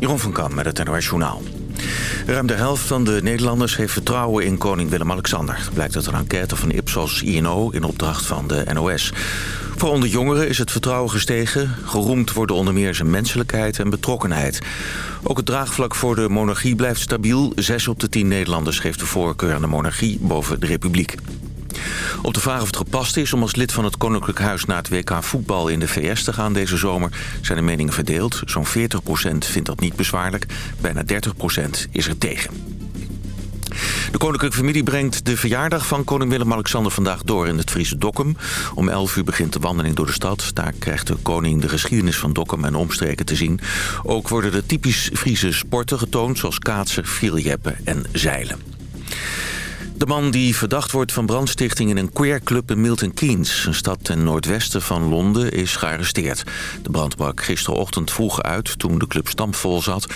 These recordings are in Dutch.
Jeroen van Kam met het NOS Journaal. Ruim de helft van de Nederlanders heeft vertrouwen in koning Willem-Alexander. Blijkt uit een enquête van Ipsos INO in opdracht van de NOS. Voor onder jongeren is het vertrouwen gestegen. Geroemd worden onder meer zijn menselijkheid en betrokkenheid. Ook het draagvlak voor de monarchie blijft stabiel. Zes op de tien Nederlanders geeft de voorkeur aan de monarchie boven de republiek. Op de vraag of het gepast is om als lid van het Koninklijk Huis... naar het WK voetbal in de VS te gaan deze zomer... zijn de meningen verdeeld. Zo'n 40% vindt dat niet bezwaarlijk. Bijna 30% is er tegen. De koninklijke familie brengt de verjaardag van koning Willem-Alexander vandaag door in het Friese Dokkum. Om 11 uur begint de wandeling door de stad. Daar krijgt de koning de geschiedenis van Dokkum en omstreken te zien. Ook worden de typisch Friese sporten getoond zoals kaatsen, vieljeppen en zeilen. De man die verdacht wordt van brandstichting in een queerclub in Milton Keynes... een stad ten noordwesten van Londen, is gearresteerd. De brand brak gisterochtend vroeg uit toen de club stampvol zat.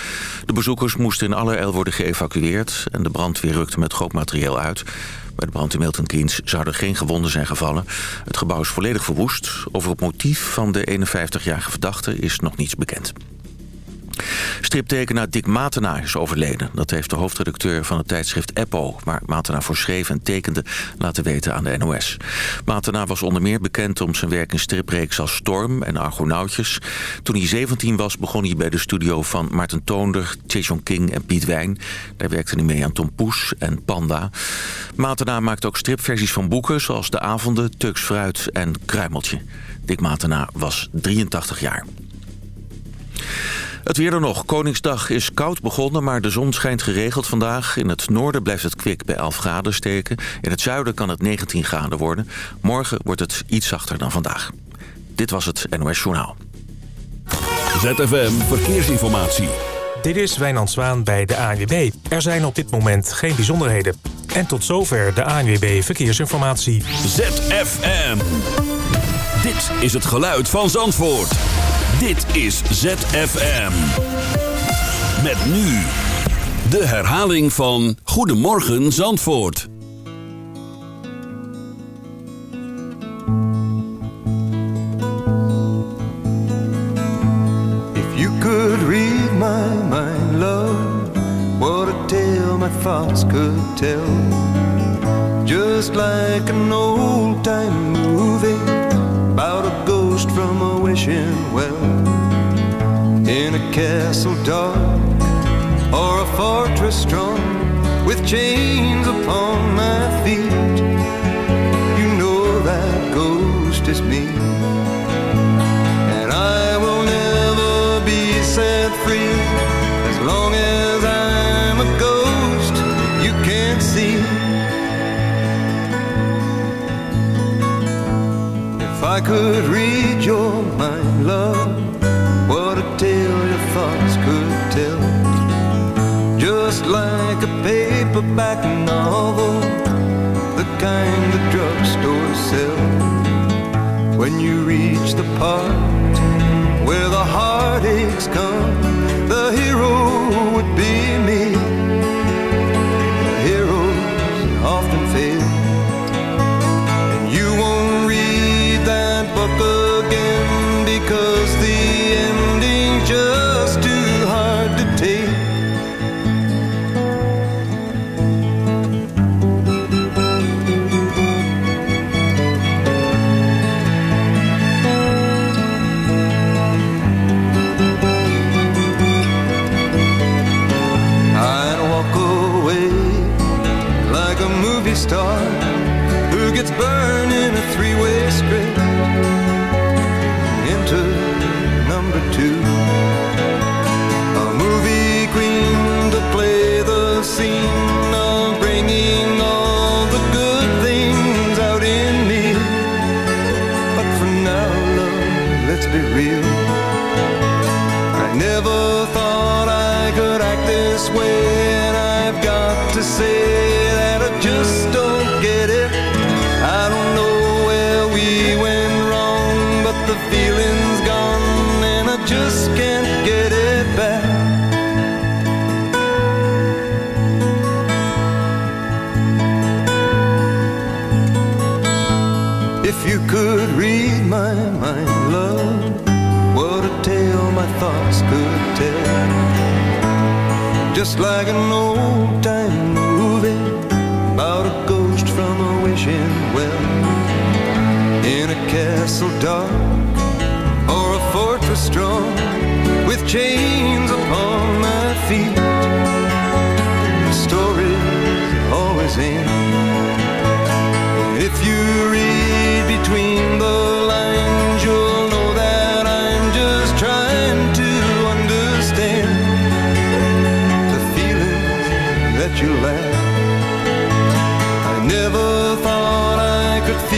De bezoekers moesten in allerijl worden geëvacueerd... en de brandweer rukte met groot materieel uit. Bij de brand in Milton Keynes zouden geen gewonden zijn gevallen. Het gebouw is volledig verwoest. Over het motief van de 51-jarige verdachte is nog niets bekend. Striptekenaar Dick Matena is overleden. Dat heeft de hoofdredacteur van het tijdschrift Eppo... waar Matena voor schreef en tekende, laten weten aan de NOS. Matena was onder meer bekend om zijn werk in stripreeks als Storm en Argonautjes. Toen hij 17 was begon hij bij de studio van Maarten Toonder... Jason King en Piet Wijn. Daar werkte hij mee aan Tom Poes en Panda. Matena maakt ook stripversies van boeken... zoals De Avonden, Tux Fruit en Kruimeltje. Dick Matena was 83 jaar. Het weer er nog. Koningsdag is koud begonnen, maar de zon schijnt geregeld vandaag. In het noorden blijft het kwik bij 11 graden steken. In het zuiden kan het 19 graden worden. Morgen wordt het iets zachter dan vandaag. Dit was het NOS Journaal. ZFM Verkeersinformatie. Dit is Wijnand Zwaan bij de ANWB. Er zijn op dit moment geen bijzonderheden. En tot zover de ANWB Verkeersinformatie. ZFM. Dit is het geluid van Zandvoort. Dit is ZFM. Met nu de herhaling van Goedemorgen Zandvoort.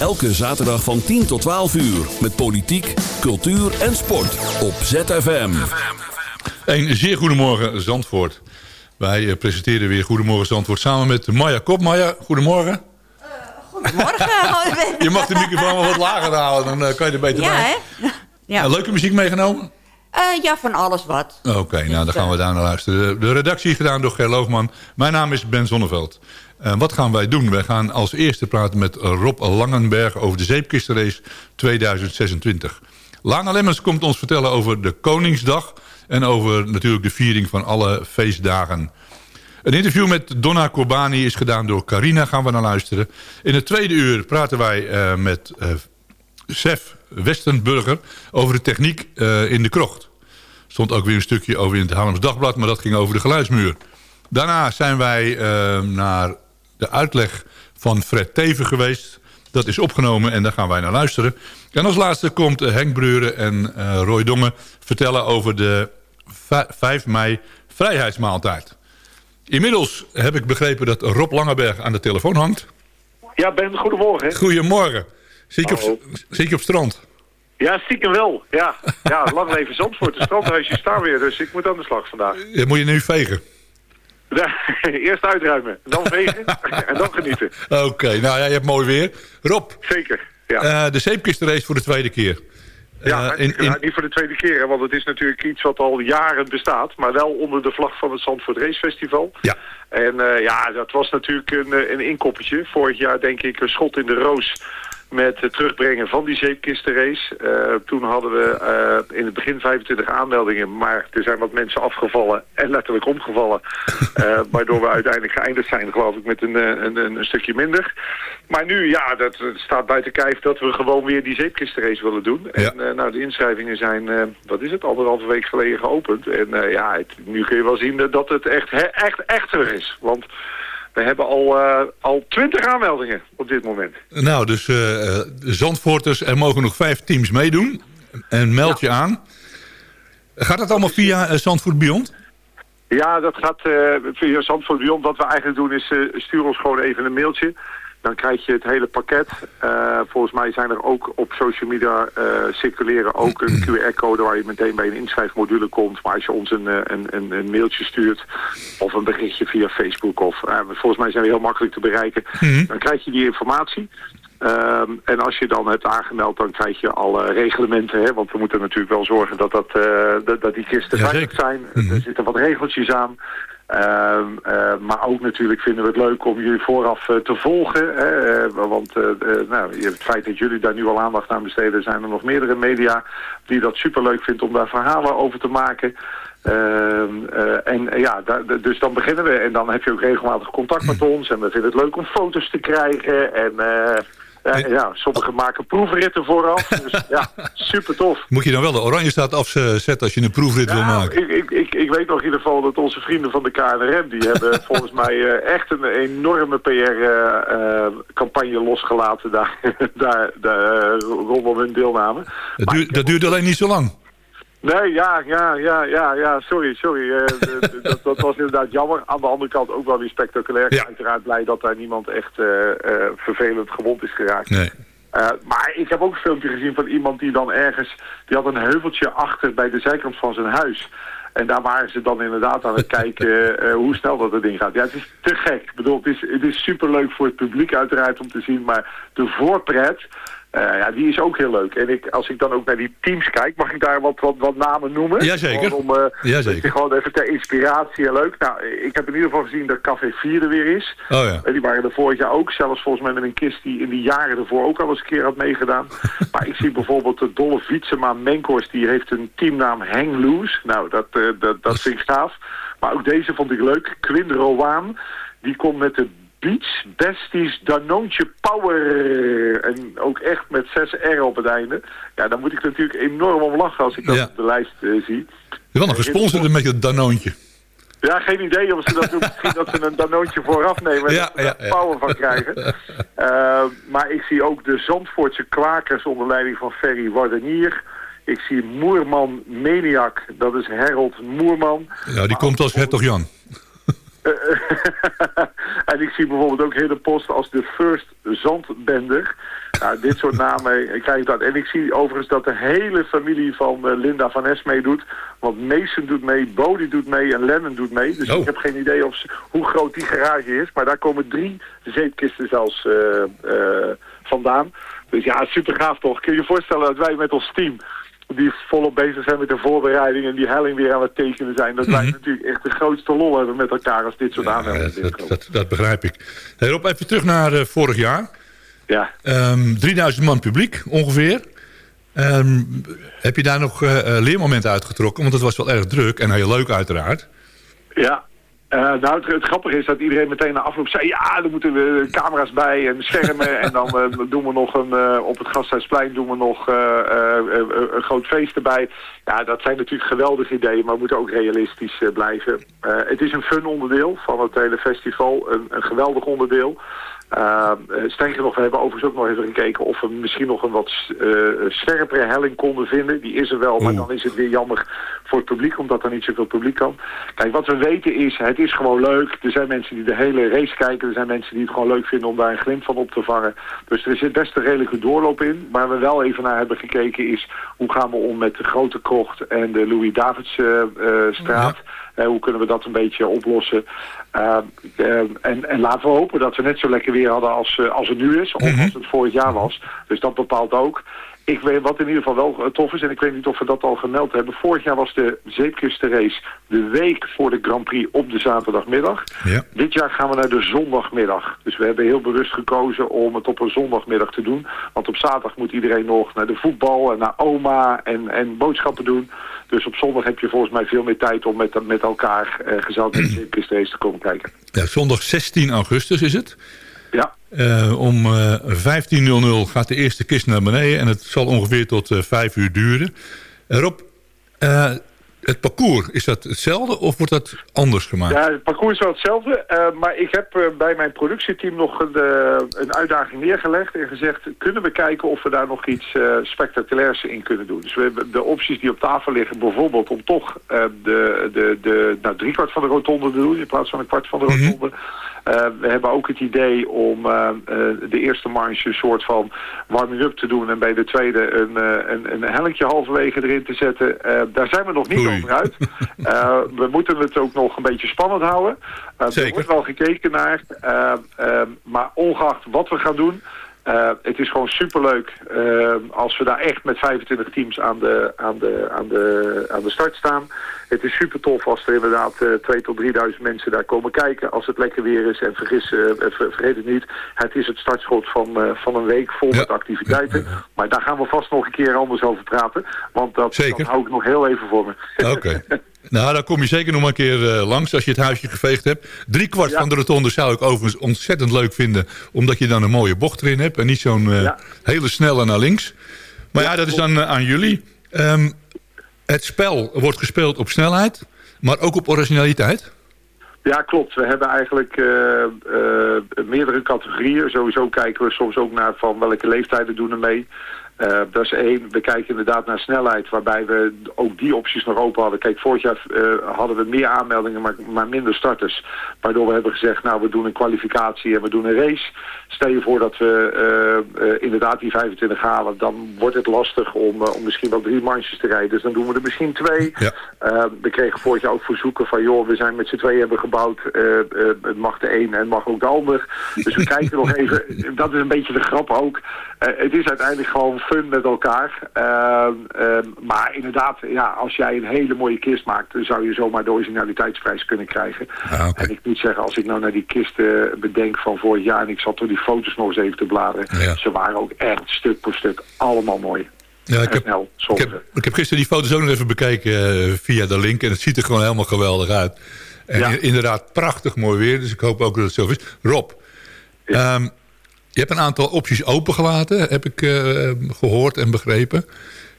Elke zaterdag van 10 tot 12 uur. Met politiek, cultuur en sport. Op ZFM. Een zeer goedemorgen Zandvoort. Wij eh, presenteren weer Goedemorgen Zandvoort samen met Maya Kop. Maya, goedemorgen. Goedemorgen. Je mag de microfoon wel wat lager halen, dan eh, kan je er beter ja, bij. hè? Ja. Eh, leuke muziek meegenomen? Eh, ja, van alles wat. Oké, nou dan gaan we daar naar luisteren. De redactie is gedaan door Ger Loogman. Mijn naam is Ben Zonneveld. Wat gaan wij doen? Wij gaan als eerste praten met Rob Langenberg over de zeepkistenrace 2026. Lana Lemmens komt ons vertellen over de Koningsdag... en over natuurlijk de viering van alle feestdagen. Een interview met Donna Corbani is gedaan door Carina, gaan we naar luisteren. In het tweede uur praten wij eh, met eh Sef Westenburger over de techniek eh, in de krocht. Stond ook weer een stukje over in het Haarlems Dagblad, maar dat ging over de geluidsmuur. Daarna zijn wij naar de uitleg van Fred Teven geweest. Dat is opgenomen en daar gaan wij naar luisteren. En als laatste komt eh, Henk Breuren en eh, Roy Dongen vertellen over de va- 5 mei vrijheidsmaaltijd. Inmiddels heb ik begrepen dat Rob Langeberg aan de telefoon hangt. Ja, Ben, goedemorgen. Goedemorgen. Zie ik op, zie ik op strand? Ja, stiekem wel. Ja, ja lang leven Zandvoort. De strandhuisjes staan weer, dus ik moet aan de slag vandaag. Ja, moet je nu vegen? Eerst uitruimen, dan vegen en dan genieten. Oké, nou ja, je hebt mooi weer. Rob, Zeker, ja. eh, de zeepkistenrace voor de tweede keer. ja, Eh, in, in, ja, niet voor de tweede keer, hè, want het is natuurlijk iets wat al jaren bestaat. Maar wel onder de vlag van het Zandvoort Race Festival. ja, En eh, ja, dat was natuurlijk een, een inkoppertje. Vorig jaar denk ik een schot in de roos met het terugbrengen van die zeepkistenrace. Eh, toen hadden we eh, in het begin 25 aanmeldingen, maar er zijn wat mensen afgevallen en letterlijk omgevallen. Eh, waardoor we uiteindelijk geëindigd zijn, geloof ik, met een, een, een, stukje minder. Maar nu, ja, dat staat buiten kijf dat we gewoon weer die zeepkistenrace willen doen. En Ja. nou, de inschrijvingen zijn, wat is het, anderhalve week geleden geopend. En ja, het- nu kun je wel zien dat het echt, he- echt, echt terug is. Want we hebben al, eh, al 20 aanmeldingen op dit moment. nou, dus de Zandvoorters, er mogen nog vijf teams meedoen. En meld je aan. Gaat dat allemaal via Zandvoort Beyond? Ja, dat gaat via Zandvoort Beyond. Wat we eigenlijk doen is, stuur ons gewoon even een mailtje. Dan krijg je het hele pakket. Eh, volgens mij zijn er ook op social media eh, circuleren ook een QR-code waar je meteen bij een inschrijfmodule komt. Maar als je ons een, eh, een, een, mailtje stuurt of een berichtje via Facebook of volgens mij zijn we heel makkelijk te bereiken. Dan krijg je die informatie. Ehm, en als je dan hebt aangemeld, dan krijg je alle reglementen. Hè? Want we moeten natuurlijk wel zorgen dat, dat, dat, dat die kisten veilig zijn. Er zitten wat regeltjes aan. Ehm, eh, maar ook natuurlijk vinden we het leuk om jullie vooraf eh, te volgen. Hè? Eh, want nou, het feit dat jullie daar nu al aandacht aan besteden... zijn er nog meerdere media die dat superleuk vindt om daar verhalen over te maken. Ehm, eh, en ja, dus dan beginnen we. En dan heb je ook regelmatig contact met ons. En we vinden het leuk om foto's te krijgen. En eh, ja, sommigen maken proefritten vooraf. Dus ja, super tof. Moet je dan wel de oranje staat afzetten als je een proefrit wil Nou, maken? ik, ik, ik, ik weet nog in ieder geval dat onze vrienden van de KNRM... die hebben volgens mij eh, echt een enorme PR-campagne losgelaten... daar, daar, daar eh, rondom hun deelname. Dat duurt alleen niet zo lang. Nee, ja, ja, ja, ja, ja, sorry, sorry. Eh, dat, dat was inderdaad jammer. Aan de andere kant ook wel weer spectaculair. Ja. uiteraard blij dat daar niemand echt eh, eh, vervelend gewond is geraakt. Nee. Maar ik heb ook een filmpje gezien van iemand die dan ergens... die had een heuveltje achter bij de zijkant van zijn huis. En daar waren ze dan inderdaad aan het kijken hoe snel dat het ding gaat. Ja, het is te gek. Ik bedoel, het is, het is superleuk voor het publiek uiteraard om te zien. Maar de voorpret, ja, die is ook heel leuk. En ik, als ik dan ook naar die teams kijk, mag ik daar wat, wat, wat namen noemen? Jazeker. Gewoon Om, eh, Jazeker. dat Gewoon even ter inspiratie en leuk. Nou, ik heb in ieder geval gezien dat Café 4 er weer is. Oh ja. Eh, Die waren er vorig jaar ook. Zelfs volgens mij met een kist die in die jaren ervoor ook al eens een keer had meegedaan. maar ik zie bijvoorbeeld de Dolle Fietsema Menkhorst. Die heeft een teamnaam Hang Loose. Nou, dat, eh, dat, dat vind ik gaaf. Maar ook deze vond ik leuk. Quinn Rowan. Die komt met de Beach Besties Danoontje Power. En ook echt met 6 R op het einde. Ja, daar moet ik natuurlijk enorm om lachen als ik dat Ja. op de lijst eh, zie. Je was nog gesponsord met je Danoontje. Ja, geen idee of ze dat doen. Misschien dat ze een danoontje vooraf nemen en ja. power van krijgen. Eh, maar ik zie ook de Zandvoortse kwakers onder leiding van Ferry Wardenier. Ik zie Moerman Maniac, dat is Harold Moerman. Ja, die komt als hertog Jan. en ik zie bijvoorbeeld ook hele post als de First Zandbender. Nou, dit soort namen eh, krijg ik dat. En ik zie overigens dat de hele familie van eh, Linda van Ness meedoet. Want Mason doet mee, Bodie doet mee en Lennon doet mee. Dus Oh. ik heb geen idee of hoe groot die garage is. Maar daar komen drie zeepkisten zelfs eh, eh, vandaan. Dus ja, super gaaf toch. Kun je je voorstellen dat wij met ons team... die volop bezig zijn met de voorbereiding... en die helling weer aan het tekenen zijn... dat wij natuurlijk echt de grootste lol hebben met elkaar... als dit soort Mhm. Ja, aanmeldingen dat, dat, dat begrijp ik. Hey Rob, even terug naar eh, vorig jaar. Ja. Ehm 3000 man publiek ongeveer. Ehm, heb je daar nog eh, eh, leermomenten uitgetrokken? Want het was wel erg druk en heel leuk uiteraard. Ja. Eh, nou, het, grappige is dat iedereen meteen na afloop zei... ja, er moeten we camera's bij en schermen... en dan eh, doen we nog een... eh, op het Gasthuisplein doen we nog een groot feest erbij. Ja, dat zijn natuurlijk geweldige ideeën... maar we moeten ook realistisch blijven. Het is een fun onderdeel van het hele festival. Een, een geweldig onderdeel. Uh, sterker nog, we hebben overigens ook nog even gekeken of we misschien nog een wat eh, scherpere helling konden vinden. Die is er wel, maar dan is het weer jammer voor het publiek, omdat er niet zoveel publiek kan. Kijk, wat we weten is, het is gewoon leuk. Er zijn mensen die de hele race kijken. Er zijn mensen die het gewoon leuk vinden om daar een glimp van op te vangen. Dus er zit best een redelijke doorloop in. Waar we wel even naar hebben gekeken is, hoe gaan we om met de Grote Krocht en de Louis-Davids-straat. Eh, hoe kunnen we dat een beetje oplossen? Uh, uh, en, en laten we hopen dat we net zo lekker weer hadden als, uh, als het nu is. Of als het vorig jaar was. Dus dat bepaalt ook. Ik weet wat in ieder geval wel tof is. En ik weet niet of we dat al gemeld hebben. Vorig jaar was de zeepkistenrace de week voor de Grand Prix op de zaterdagmiddag. Ja. Dit jaar gaan we naar de zondagmiddag. Dus we hebben heel bewust gekozen om het op een zondagmiddag te doen. Want op zaterdag moet iedereen nog naar de voetbal en naar oma en, en boodschappen doen. Dus op zondag heb je volgens mij veel meer tijd om met, met elkaar uh, gezellig naar de zeepkistenrace te komen kijken. Ja, zondag 16 augustus is het. Ja. Uh, om uh, 15.00 gaat de eerste kist naar beneden en het zal ongeveer tot uh, 5 uur duren. Rob, het parcours, is dat hetzelfde of wordt dat anders gemaakt? Ja, het parcours is wel hetzelfde. Uh, maar ik heb uh, bij mijn productieteam nog een, uh, een, uitdaging neergelegd en gezegd... kunnen we kijken of we daar nog iets spectaculairs in kunnen doen. Dus we hebben de opties die op tafel liggen, bijvoorbeeld om toch de, de, de nou, driekwart van de rotonde te doen... in plaats van een kwart van de rotonde. Mm -hmm. Uh, we hebben ook het idee om uh, uh, de eerste marge een soort van warming-up te doen... en bij de tweede een, een, een halverwege erin te zetten. daar zijn we nog niet Oei. over uit. we moeten het ook nog een beetje spannend houden. er wordt wel gekeken naar. maar ongeacht wat we gaan doen... Uh, het is gewoon superleuk uh, als we daar echt met 25 teams aan de, aan de, aan de, aan de start staan. Het is super tof als er inderdaad uh, 2 tot 3000 mensen daar komen kijken als het lekker weer is. En vergis, ver, vergeet het niet, het is het startschot van, van een week vol Ja. met activiteiten. Maar daar gaan we vast nog een keer anders over praten. Want dat, Zeker. dat hou ik nog heel even voor me. Oké. Nou, dan kom je zeker nog maar een keer uh, langs als je het huisje geveegd hebt. Drie kwart Ja. van de rotonde zou ik overigens ontzettend leuk vinden. Omdat je dan een mooie bocht erin hebt. En niet zo'n uh, Ja. hele snelle naar links. Maar ja, dat is dan uh, aan jullie. Um, het spel wordt gespeeld op snelheid. Maar ook op originaliteit. Ja, klopt. We hebben eigenlijk uh, uh, meerdere categorieën. Sowieso kijken we soms ook naar van welke leeftijden doen er mee. Eh, dat is één. We kijken inderdaad naar snelheid, waarbij we ook die opties nog open hadden. Kijk, vorig jaar eh, hadden we meer aanmeldingen, maar, maar minder starters. Waardoor we hebben gezegd, nou, we doen een kwalificatie en we doen een race. Stel je voor dat we eh, eh, inderdaad die 25 halen, dan wordt het lastig om, eh, om misschien wel drie manches te rijden. Dus dan doen we er misschien twee. Ja. We kregen vorig jaar ook verzoeken van, joh, we zijn met z'n tweeën hebben gebouwd. het mag de een en mag ook de ander. Dus we kijken nog even, dat is een beetje de grap ook. Het is uiteindelijk gewoon fun met elkaar. Ehm, ehm, maar inderdaad, ja, als jij een hele mooie kist maakt, dan zou je zomaar de originaliteitsprijs kunnen krijgen. Ah. En ik moet zeggen, als ik nou naar die kisten bedenk van vorig jaar en ik zat door die foto's nog eens even te bladeren, Ja. ze waren ook echt stuk voor stuk allemaal mooi. Ja, ik heb, snel, ik, heb, ik heb gisteren die foto's ook nog even bekeken eh, via de link. En het ziet er gewoon helemaal geweldig uit. En Ja. inderdaad prachtig mooi weer. Dus ik hoop ook dat het zo is. Rob, ehm, je hebt een aantal opties opengelaten. Heb ik eh, gehoord en begrepen.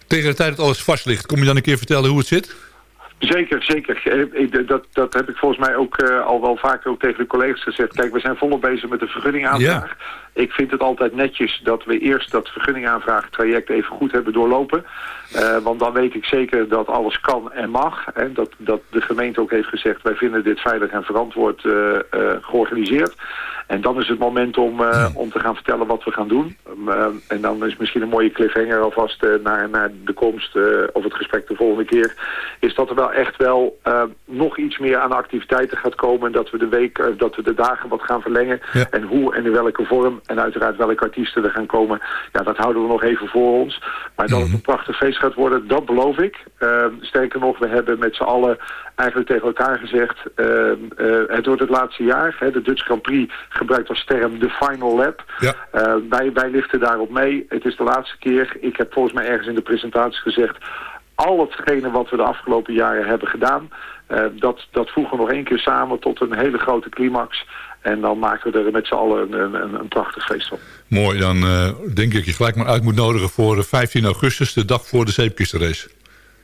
Tegen de tijd dat alles vast ligt, kom je dan een keer vertellen hoe het zit? Zeker, zeker. Eh, ik- Dat, dat heb ik volgens mij ook eh, al wel vaker ook tegen de collega's gezegd. Kijk, we zijn volop bezig met de vergunningaanvraag. Ik vind het altijd netjes dat we eerst dat vergunningaanvraagtraject even goed hebben doorlopen. Eh, want dan weet ik zeker dat alles kan en mag. En dat, dat de gemeente ook heeft gezegd, wij vinden dit veilig en verantwoord eh, eh, georganiseerd. En dan is het moment om, om te gaan vertellen wat we gaan doen. Um, eh, en dan is misschien een mooie cliffhanger alvast naar, naar de komst of het gesprek de volgende keer. Is dat er wel echt wel eh, nog iets meer aan activiteiten gaat komen. En dat we de week, dat we de dagen wat gaan verlengen. Ja. En hoe en in welke vorm. En uiteraard welke artiesten er gaan komen. Ja, dat houden we nog even voor ons. Maar dat het een prachtig feest gaat worden, dat beloof ik. Eh, sterker nog, we hebben met z'n allen eigenlijk tegen elkaar gezegd... eh, eh, het wordt het laatste jaar. Hè, de Dutch Grand Prix gebruikt als term de final lap. Ja. Eh, wij, wij liften daarop mee. Het is de laatste keer. Ik heb volgens mij ergens in de presentatie gezegd... al hetgene wat we de afgelopen jaren hebben gedaan... dat, dat voegen we nog één keer samen tot een hele grote climax... En dan maken we er met z'n allen een, een, een prachtig feest van. Mooi, dan eh, denk ik dat je gelijk maar uit moet nodigen voor eh, 15 augustus, de dag voor de zeepkistenrace.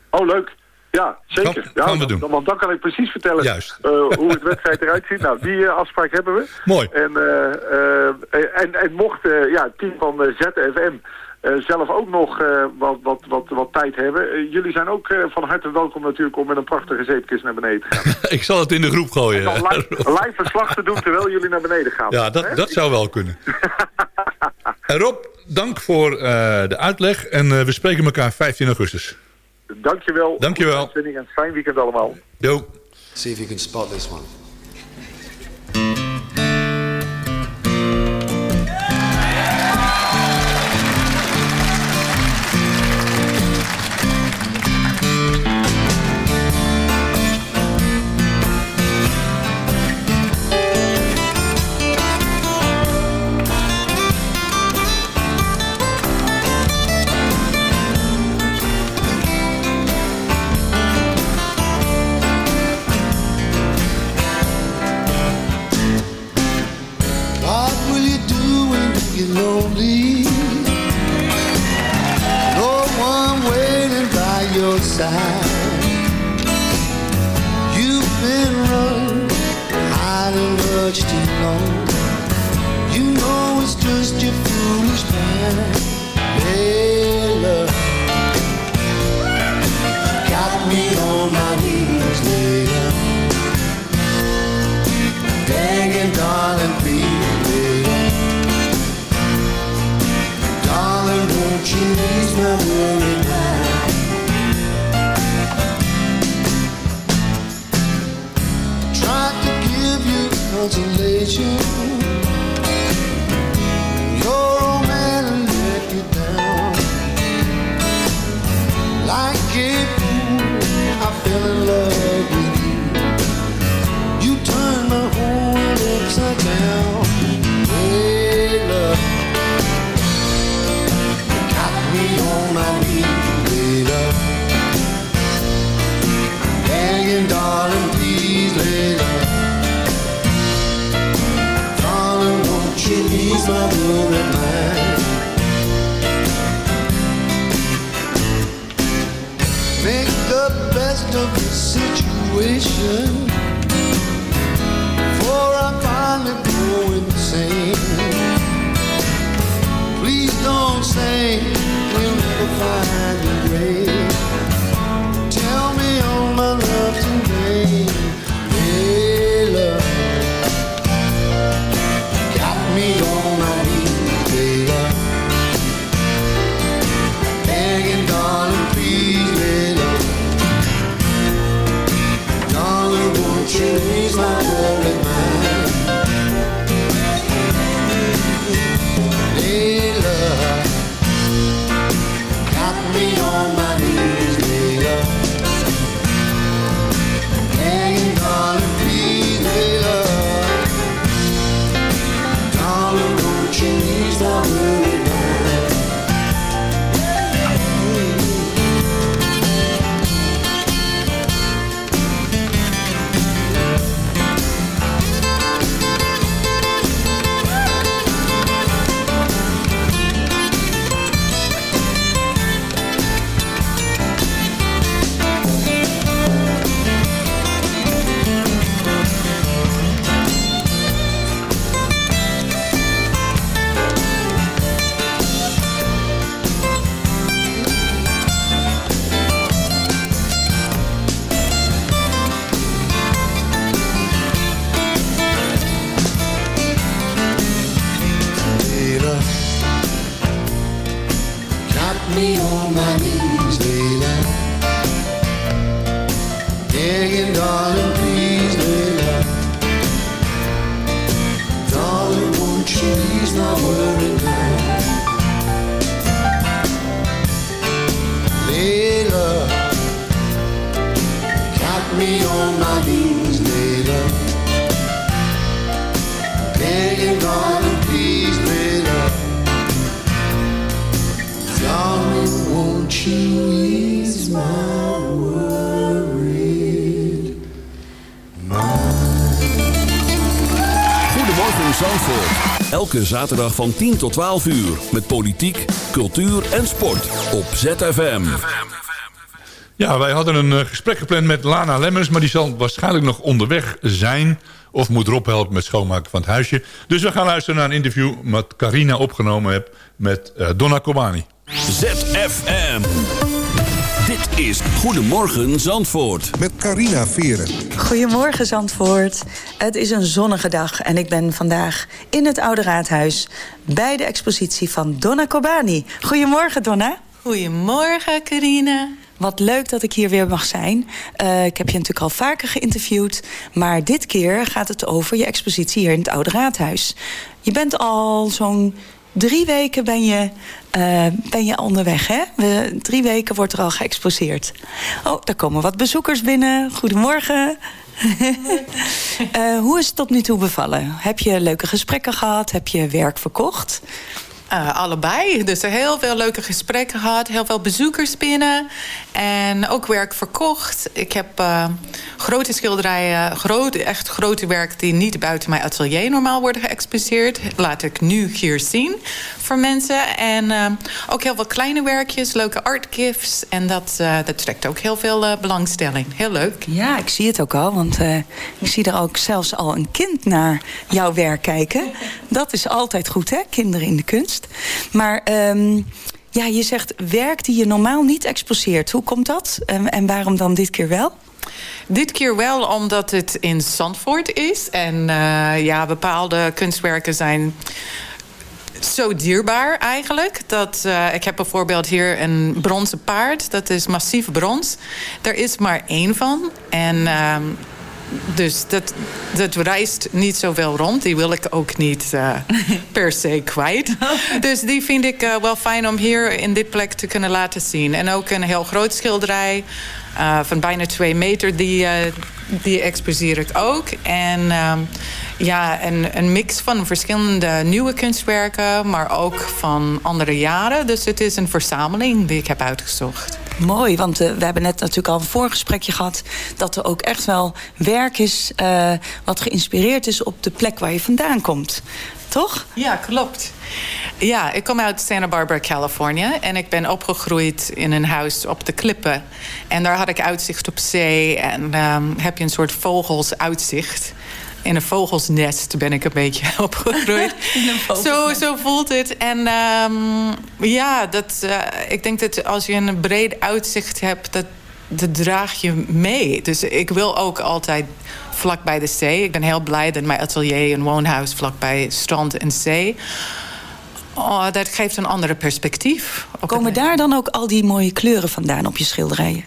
Oh, leuk. Ja, zeker. Gaan- ja, gaan we dan- doen. Want dan kan ik precies vertellen Juist. eh, hoe het wedstrijd eruit ziet. Nou, die eh, afspraak hebben we. Mooi. En, eh, eh, en, en mocht eh, ja, het team van eh, ZFM eh, zelf ook nog eh, wat, wat, wat, wat tijd hebben. eh, jullie zijn ook eh, van harte welkom natuurlijk om met een prachtige zeepkist naar beneden te gaan. ik zal het in de groep gooien. En live, live verslag te doen terwijl jullie naar beneden gaan. Ja, dat, dat zou wel kunnen. en Rob, dank voor eh, de uitleg. En eh, we spreken elkaar 15 augustus. Dankjewel. Dankjewel. En fijn weekend allemaal. Yo. See if you can spot this one. Elke zaterdag van 10 tot 12 uur. Met politiek, cultuur en sport. Op ZFM. Ja, wij hadden een eh, gesprek gepland met Lana Lemmens... maar die zal waarschijnlijk nog onderweg zijn... of moet Rob helpen met schoonmaken van het huisje. Dus we gaan luisteren naar een interview... wat Carina opgenomen heeft met eh, Donna Kobani. ZFM. Dit is Goedemorgen Zandvoort. Met Carina Veren. Goedemorgen Zandvoort. Het is een zonnige dag en ik ben vandaag in het Oude Raadhuis... bij de expositie van Donna Kobani. Goedemorgen Donna. Goedemorgen Carina. Wat leuk dat ik hier weer mag zijn. Uh, ik heb je natuurlijk al vaker geïnterviewd... maar dit keer gaat het over je expositie hier in het Oude Raadhuis. Je bent al zo'n drie weken ben je, uh, ben je onderweg, hè? We, drie weken wordt er al geëxposeerd. Oh, daar komen wat bezoekers binnen. Goedemorgen. uh, hoe is het tot nu toe bevallen? Heb je leuke gesprekken gehad? Heb je werk verkocht? Uh, allebei. Dus heel veel leuke gesprekken gehad. Heel veel bezoekers binnen. En ook werk verkocht. Ik heb uh, grote schilderijen, echt grote werk... die niet buiten mijn atelier normaal worden geëxposeerd. Laat ik nu hier zien voor mensen. En uh, ook heel veel kleine werkjes, leuke art gifts. En dat, dat trekt ook heel veel belangstelling. Heel leuk. Ja, ik zie het ook al. Want ik zie er ook zelfs al een kind naar jouw werk kijken. Dat is altijd goed, hè? Kinderen in de kunst. Maar um, ja, je zegt werk die je normaal niet exposeert. Hoe komt dat? En, waarom dan dit keer wel? Dit keer wel omdat het in Zandvoort is. En uh, ja, bepaalde kunstwerken zijn zo dierbaar eigenlijk. Dat, uh, ik heb bijvoorbeeld hier een bronzen paard. Dat is massief brons. Er is maar één van. En... Uh, dus dat, dat reist niet zoveel rond. Die wil ik ook niet uh, per se kwijt. Dus die vind ik uh, wel fijn om hier in dit plek te kunnen laten zien. En ook een heel groot schilderij uh, van bijna twee meter. Die, die exposeer ik ook. En ja, een, een mix van verschillende nieuwe kunstwerken. Maar ook van andere jaren. Dus het is een verzameling die ik heb uitgezocht. Mooi, want uh, we hebben net natuurlijk al een voorgesprekje gehad... dat er ook echt wel werk is uh, wat geïnspireerd is op de plek waar je vandaan komt. Toch? Ja, klopt. Ja, ik kom uit Santa Barbara, Californië. En ik ben opgegroeid in een huis op de klippen. En daar had ik uitzicht op zee. En um, heb je een soort vogelsuitzicht in een vogelsnest ben ik een beetje opgegroeid. zo, zo voelt het. En um, ja, dat, uh, ik denk dat als je een breed uitzicht hebt... dat, dat draag je mee. Dus ik wil ook altijd vlak bij de zee. Ik ben heel blij dat mijn atelier een woonhuis vlak bij strand en zee... Oh, dat geeft een andere perspectief. Komen daar dan ook al die mooie kleuren vandaan op je schilderijen?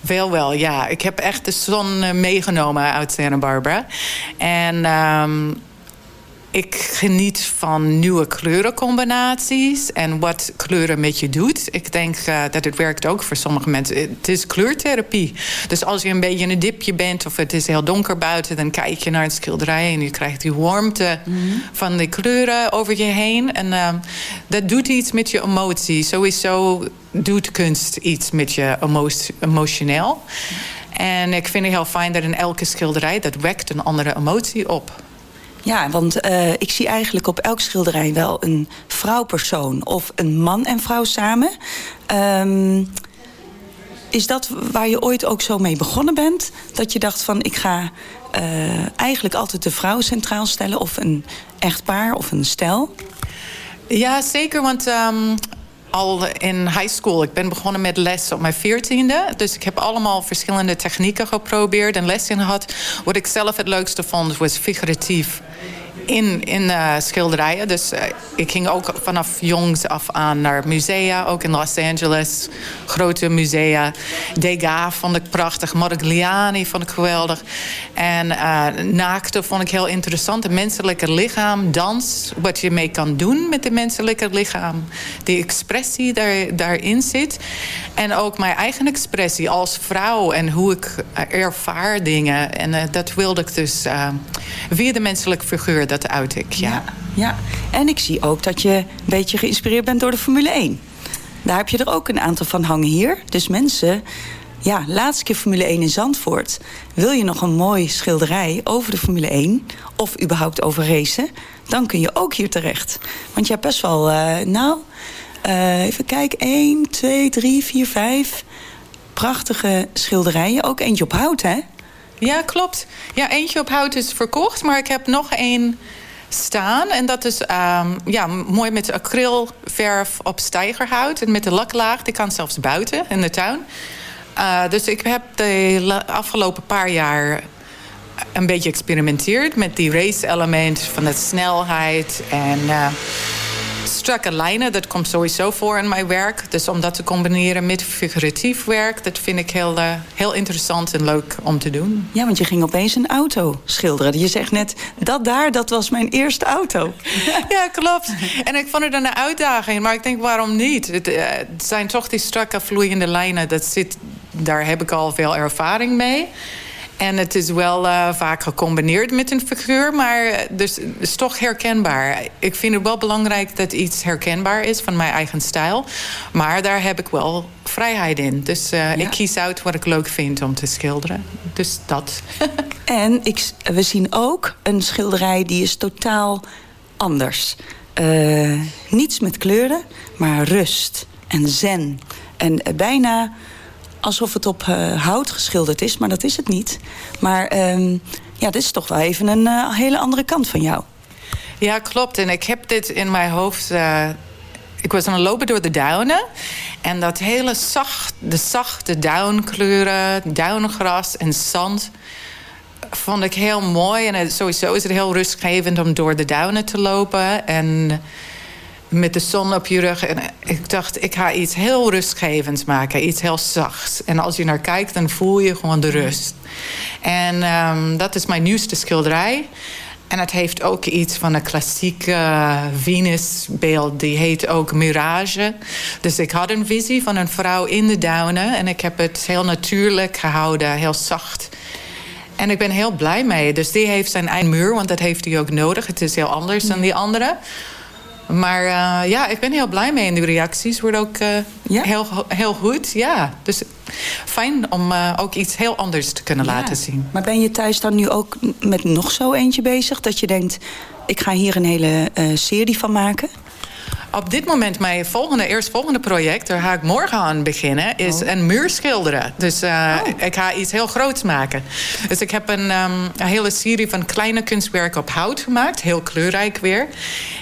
Wel, wel, ja. Ik heb echt de zon meegenomen uit Santa Barbara. En um, ik geniet van nieuwe kleurencombinaties en wat kleuren met je doet. Ik denk uh, dat het werkt ook voor sommige mensen. Het is kleurtherapie. Dus als je een beetje in een dipje bent of het is heel donker buiten, dan kijk je naar het schilderij en je krijgt die warmte mm -hmm. van de kleuren over je heen. En uh, dat doet iets met je emotie. Sowieso doet kunst iets met je emo emotioneel. En ik vind het heel fijn dat in elke schilderij dat wekt een andere emotie op. Ja, want uh, ik zie eigenlijk op elk schilderij wel een vrouwpersoon of een man en vrouw samen. Um, is dat waar je ooit ook zo mee begonnen bent? Dat je dacht van ik ga uh, eigenlijk altijd de vrouw centraal stellen of een echtpaar of een stel? Ja, zeker. Want um, al in high school. Ik ben begonnen met les op mijn veertiende. Dus ik heb allemaal verschillende technieken geprobeerd en les in gehad. Wat ik zelf het leukste vond, was figuratief in, in uh, schilderijen. Dus uh, ik ging ook vanaf jongs af aan naar musea. Ook in Los Angeles. Grote musea. Degas vond ik prachtig. Modigliani vond ik geweldig. En uh, naakte vond ik heel interessant. Het menselijke lichaam, dans. Wat je mee kan doen met het menselijke lichaam. Die expressie daar, daarin zit. En ook mijn eigen expressie als vrouw. En hoe ik ervaar dingen. En dat wilde ik dus via de menselijke figuur dat uit ik, ja. ja. En ik zie ook dat je een beetje geïnspireerd bent door de Formule 1. Daar heb je er ook een aantal van hangen hier. Dus mensen, ja, laatste keer Formule 1 in Zandvoort. Wil je nog een mooi schilderij over de Formule 1... of überhaupt over racen, dan kun je ook hier terecht. Want je hebt best wel, uh, nou, uh, even kijken... 1, 2, 3, 4, 5 prachtige schilderijen. Ook eentje op hout, hè? Ja, klopt. Ja, eentje op hout is verkocht, maar ik heb nog één staan. En dat is um, ja, mooi met acrylverf op stijgerhout. En met de laklaag, die kan zelfs buiten in de tuin. Uh, dus ik heb de afgelopen paar jaar een beetje experimenteerd... met die race-element van de snelheid en... Uh, strakke lijnen, dat komt sowieso voor in mijn werk. Dus om dat te combineren met figuratief werk... dat vind ik heel, uh, heel interessant en leuk om te doen. Ja, want je ging opeens een auto schilderen. Je zegt net, dat daar, dat was mijn eerste auto. ja, klopt. En ik vond het een uitdaging. Maar ik denk, waarom niet? Het, uh, het zijn toch die strakke vloeiende lijnen. Dat zit, daar heb ik al veel ervaring mee. En het is wel uh, vaak gecombineerd met een figuur, maar dus, het is toch herkenbaar. Ik vind het wel belangrijk dat iets herkenbaar is van mijn eigen stijl. Maar daar heb ik wel vrijheid in. Dus uh, ja. ik kies uit wat ik leuk vind om te schilderen. Dus dat. en ik, we zien ook een schilderij die is totaal anders. Uh, niets met kleuren, maar rust en zen. En bijna alsof het op uh, hout geschilderd is, maar dat is het niet. Maar um, ja, dit is toch wel even een uh, hele andere kant van jou. Ja, klopt. En ik heb dit in mijn hoofd... Uh, ik was aan het lopen door de duinen. En dat hele zacht, de zachte duinkleuren, duingras en zand... vond ik heel mooi. En sowieso is het heel rustgevend om door de duinen te lopen. En met de zon op je rug. En ik dacht, ik ga iets heel rustgevends maken. Iets heel zachts. En als je naar kijkt, dan voel je gewoon de rust. En um, dat is mijn nieuwste schilderij. En het heeft ook iets van een klassieke Venusbeeld. Die heet ook Mirage. Dus ik had een visie van een vrouw in de duinen. En ik heb het heel natuurlijk gehouden. Heel zacht. En ik ben heel blij mee. Dus die heeft zijn eigen muur. Want dat heeft hij ook nodig. Het is heel anders dan die andere. Maar uh, ja, ik ben heel blij mee. En de reacties worden ook uh, ja? heel, heel goed. Ja, dus fijn om uh, ook iets heel anders te kunnen ja. laten zien. Maar ben je thuis dan nu ook met nog zo eentje bezig? Dat je denkt, ik ga hier een hele serie van maken? Op dit moment, mijn volgende, eerstvolgende project... daar ga ik morgen aan beginnen, is oh. een muur schilderen. Dus uh, oh. ik ga iets heel groots maken. Dus ik heb een, um, een hele serie van kleine kunstwerken op hout gemaakt. Heel kleurrijk weer.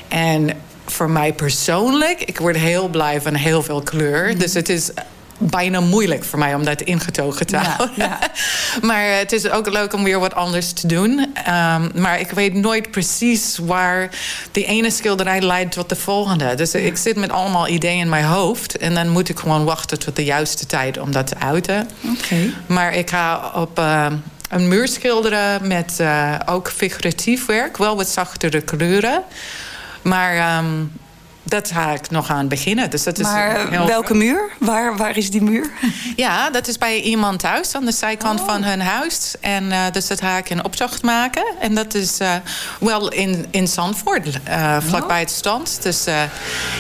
En voor mij persoonlijk, ik word heel blij van heel veel kleur. Mm. Dus het is bijna moeilijk voor mij om dat ingetogen te houden. Ja, ja. maar het is ook leuk om weer wat anders te doen. Um, maar ik weet nooit precies waar de ene schilderij leidt tot de volgende. Dus ja. ik zit met allemaal ideeën in mijn hoofd. En dan moet ik gewoon wachten tot de juiste tijd om dat te uiten. Okay. Maar ik ga op... Uh, een muur schilderen met eh, ook figuratief werk. Wel wat zachtere kleuren. Maar ehm, dat ga ik nog aan beginnen. Dus dat is Maar eh, heel- welke muur? Waar, waar is die muur? Ja, dat is bij iemand thuis, aan de zijkant Oh. van hun huis. En uh, dus dat ga ik in opdracht maken. En dat is uh, wel in, in Zandvoort, uh, vlakbij het strand. Dus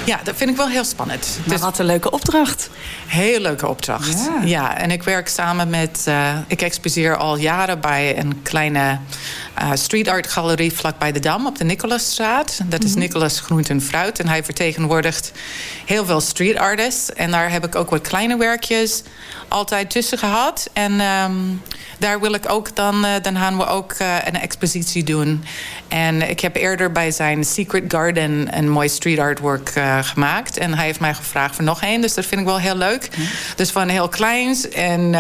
ja, dat vind ik wel heel spannend. Maar dus, wat een leuke opdracht. Heel leuke opdracht. Ja. Ja, en ik werk samen met... Ik exposeer al jaren bij een kleine uh, street art galerie... vlakbij de Dam op de Nicolasstraat. Dat is Mhm. Nicolas Groent en Fruit. En hij vertegenwoordigt heel veel street artists. En daar heb ik ook wat kleine werkjes altijd tussen gehad. En um, daar wil ik ook dan... Uh, dan gaan we ook uh, een expositie doen. En ik heb eerder bij zijn Secret Garden... een mooi street artwork gemaakt. En hij heeft mij gevraagd voor nog één. Dus dat vind ik wel heel leuk. Dus van heel kleins en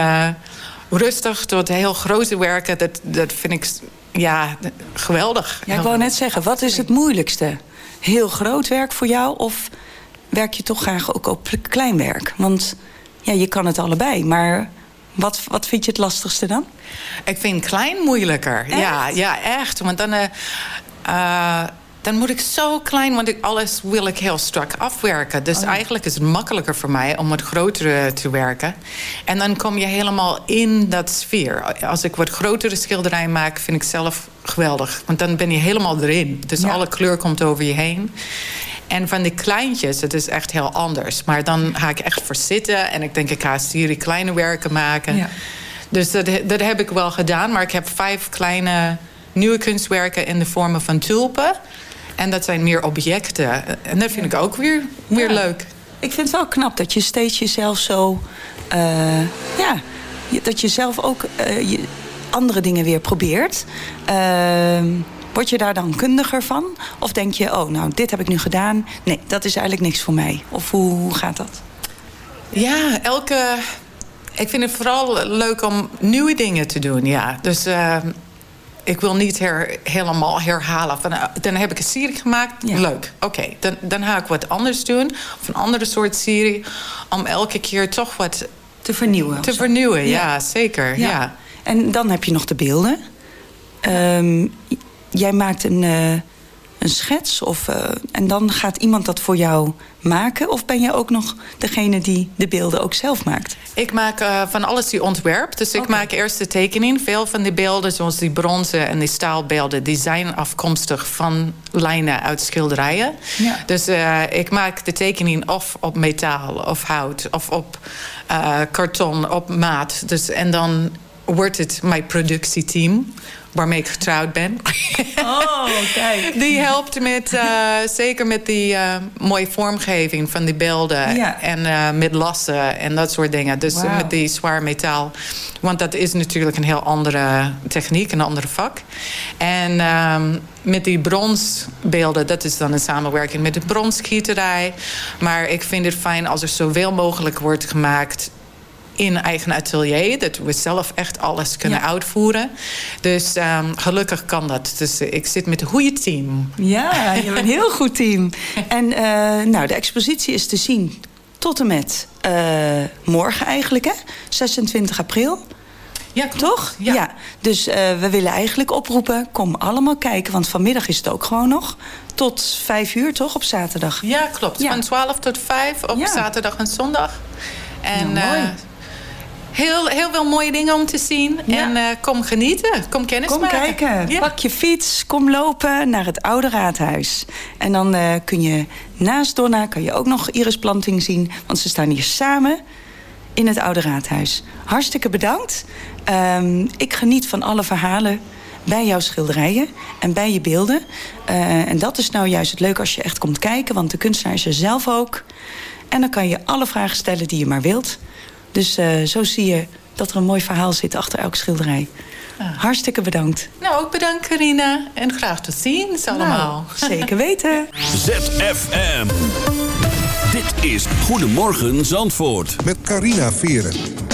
rustig tot heel grote werken... dat, dat vind ik ja, geweldig. Ja, ik wou net zeggen, wat is het moeilijkste? Heel groot werk voor jou of werk je toch graag ook op klein werk? Want ja, je kan het allebei, maar wat, wat vind je het lastigste dan? Ik vind klein moeilijker. Echt? Ja, ja, echt. Want dan... Uh, uh, dan moet ik zo klein, want ik, alles wil ik heel strak afwerken. Dus oh. eigenlijk is het makkelijker voor mij om wat grotere te werken. En dan kom je helemaal in dat sfeer. Als ik wat grotere schilderijen maak, vind ik zelf geweldig. Want dan ben je helemaal erin. Dus ja. alle kleur komt over je heen. En van die kleintjes, het is echt heel anders. Maar dan ga ik echt voor zitten. En ik denk, ik ga serie kleine werken maken. Ja. Dus dat, dat heb ik wel gedaan. Maar ik heb vijf kleine nieuwe kunstwerken in de vormen van tulpen. En dat zijn meer objecten. En dat vind ik ook weer, weer ja. leuk. Ik vind het wel knap dat je steeds jezelf zo... Uh, ja, dat je zelf ook uh, je andere dingen weer probeert. Uh, word je daar dan kundiger van? Of denk je, oh, nou, dit heb ik nu gedaan. Nee, dat is eigenlijk niks voor mij. Of hoe, hoe gaat dat? Ja, elke... Ik vind het vooral leuk om nieuwe dingen te doen, ja. Dus uh, ik wil niet her, helemaal herhalen. Van, uh, dan heb ik een serie gemaakt, ja. leuk. Oké, okay, dan, dan ga ik wat anders doen. Of een andere soort serie. Om elke keer toch wat... Te vernieuwen. Te vernieuwen, ja, ja zeker. Ja. ja. En dan heb je nog de beelden. Um, jij maakt een, uh, een schets of, uh, en dan gaat iemand dat voor jou maken? Of ben je ook nog degene die de beelden ook zelf maakt? Ik maak uh, van alles die ontwerp. Dus ik maak eerst de tekening. Veel van die beelden, zoals die bronzen en die staalbeelden... die zijn afkomstig van lijnen uit schilderijen. Ja. Dus uh, ik maak de tekening of op metaal of hout... of op karton, op maat. Dus, en dan wordt het mijn productieteam waarmee ik getrouwd ben. Oh, kijk. Die helpt met, uh, zeker met die uh, mooie vormgeving van die beelden. Ja. En uh, met lassen en dat soort dingen. Dus met die zwaar metaal. Want dat is natuurlijk een heel andere techniek, een andere vak. En um, met die bronsbeelden, dat is dan een samenwerking met de bronsgieterij. Maar ik vind het fijn als er zoveel mogelijk wordt gemaakt in eigen atelier. Dat we zelf echt alles kunnen Ja. uitvoeren. Dus um, gelukkig kan dat. Dus uh, ik zit met een goede team. Ja, je hebt een heel goed team. En uh, nou, de expositie is te zien tot en met uh, morgen eigenlijk, hè? 26 april. Ja, klopt. Toch? Ja. Dus uh, we willen eigenlijk oproepen, kom allemaal kijken. Want vanmiddag is het ook gewoon nog. Tot vijf uur, toch? Op zaterdag. Ja, klopt. Ja. Van 12 tot 5 op Ja. zaterdag en zondag. En Nou, mooi. eh, heel, heel veel mooie dingen om te zien. Ja. En eh, kom genieten. Kom kennis Kom maken. kijken. Ja. Pak je fiets, kom lopen naar het Oude Raadhuis. En dan eh, kun je naast Donna kan je ook nog Iris Planting zien. Want ze staan hier samen in het Oude Raadhuis. Hartstikke bedankt. Ehm, ik geniet van alle verhalen bij jouw schilderijen en bij je beelden. Eh, en dat is nou juist het leuke als je echt komt kijken. Want de kunstenaar is er zelf ook. En dan kan je alle vragen stellen die je maar wilt. Dus eh, zo zie je dat er een mooi verhaal zit achter elk schilderij. Hartstikke bedankt. Nou, ook bedankt Carina. En graag tot ziens allemaal. Nou, zeker weten. ZFM. Dit is Goedemorgen Zandvoort. Met Carina Veren.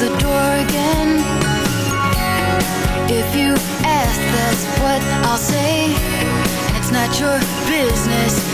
the door again. If you ask, that's what I'll say. And it's not your business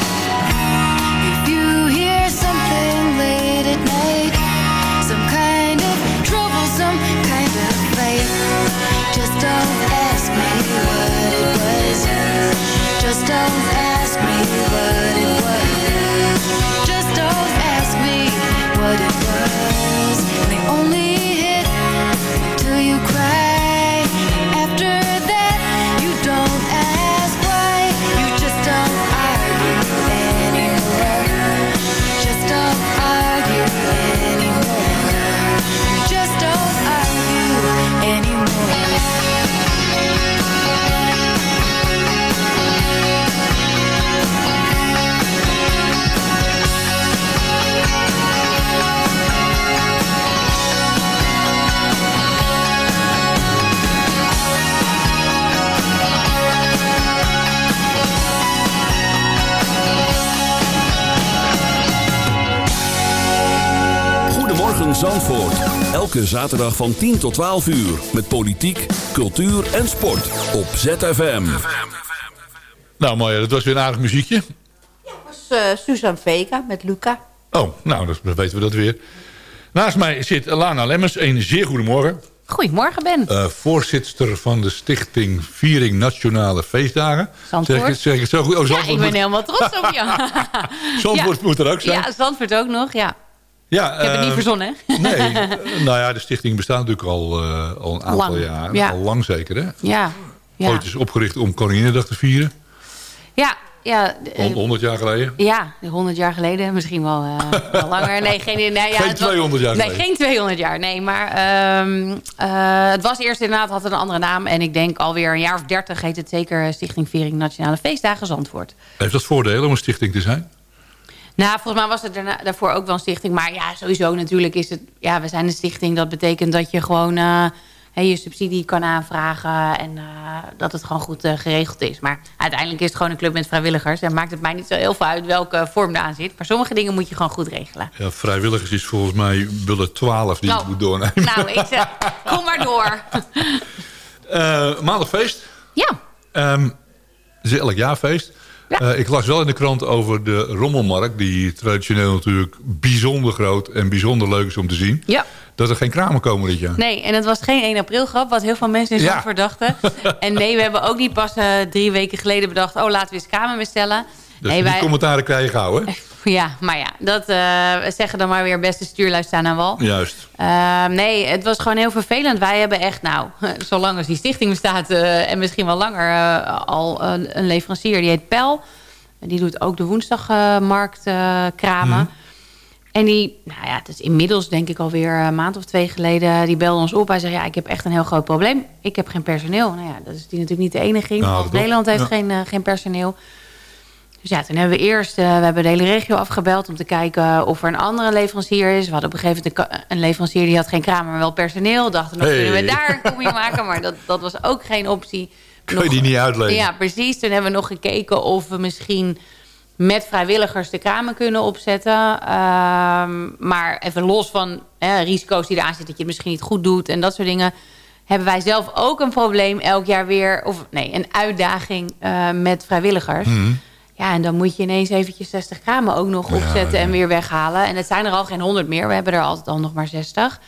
Elke zaterdag van 10 tot 12 uur. Met politiek, cultuur en sport. Op ZFM. Nou mooi, dat was weer een aardig muziekje. Dat was eh, Susan Vega met Luca. Oh, nou, dat- dan weten we dat weer. Naast mij zit Lana Lemmers. Een zeer goedemorgen. Goedemorgen, Ben. Eh voorzitter van de stichting Viering Nationale Feestdagen. Zandvoort. Zeg ik, het- zeg ik het zo goed? Oh, ja, ik ben moet, helemaal trots op je. Zandvoort moet er ook zijn. Ja, Zandvoort ook nog, ja. Ja, Ik heb het niet eh, verzonnen, hè? Nee, eh, nou ja, de stichting bestaat natuurlijk al, eh, al een aantal jaar. ja. Al lang zeker, hè? Ja, ja. Ooit is opgericht om Koninginnedag te vieren. Ja, ja. eh, Hond- 100 jaar geleden. Ja, 100 jaar geleden, misschien wel, eh, wel langer. Nee, geen, nee, ja, Geen het was- 200 jaar Nee, geleden. geen 200 jaar. Nee, maar ehm, eh, het was eerst inderdaad, had een andere naam. En ik denk alweer een jaar of 30 heet het zeker Stichting Viering Nationale Feestdagen Zandvoort. Heeft dat voordelen om een stichting te zijn? Nou, volgens mij was het daarna, daarvoor ook wel een stichting. Maar ja, sowieso natuurlijk is het... Ja, we zijn een stichting. Dat betekent dat je gewoon eh, je subsidie kan aanvragen. En eh, dat het gewoon goed eh, geregeld is. Maar uiteindelijk is het gewoon een club met vrijwilligers. En maakt het mij niet zo heel veel uit welke vorm eraan zit. Maar sommige dingen moet je gewoon goed regelen. Ja, vrijwilligers is volgens mij bullet 12 die Nou, moet doornemen. Nou, ik zeg, kom maar door. Eh, maandag feest. Ja. Ehm, het is elk jaar feest. Eh, ik las wel in de krant over de rommelmarkt... die traditioneel natuurlijk bijzonder groot en bijzonder leuk is om te zien. Ja. Dat er geen kramen komen dit jaar. Nee, en het was geen 1 april grap, wat heel veel mensen in Ja. Zandvoort dachten. En nee, we hebben ook niet pas eh, drie weken geleden bedacht... oh, laten we eens kamer bestellen. Dus die wij, commentaren krijg je gauw, hè? Ja, maar ja, dat eh, zeggen dan maar weer beste stuurlui staan aan wal. Juist. Uh, nee, het was gewoon heel vervelend. Wij hebben echt, nou, zolang als die stichting bestaat... Uh, en misschien wel langer, uh, al een leverancier. Die heet Pel. Die doet ook de woensdagmarkt kramen. Mm. En die, nou ja, het is inmiddels denk ik alweer een maand of twee geleden... die belde ons op. Hij zei, ja, ik heb echt een heel groot probleem. Ik heb geen personeel. Nou ja, dat is die natuurlijk niet de enige. Nou, Nederland heeft ja. geen, geen personeel. Dus ja, toen hebben we eerst, uh, we hebben de hele regio afgebeld om te kijken of er een andere leverancier is. We hadden op een gegeven moment een leverancier die had geen kraam, maar wel personeel. Dachten nog, hey. kunnen we daar een combi maken? Maar dat, dat was ook geen optie. Kun je nog, die niet uitleggen? Ja, precies. Toen hebben we nog gekeken of we misschien met vrijwilligers de kramen kunnen opzetten. Uh, maar even los van eh, risico's die eraan zitten, dat je het misschien niet goed doet en dat soort dingen hebben wij zelf ook een probleem elk jaar weer... of nee, een uitdaging uh, met vrijwilligers. Mm. Ja, en dan moet je ineens eventjes 60 kramen ook nog opzetten en weer weghalen. En het zijn er al geen 100 meer. We hebben er altijd al nog maar 60.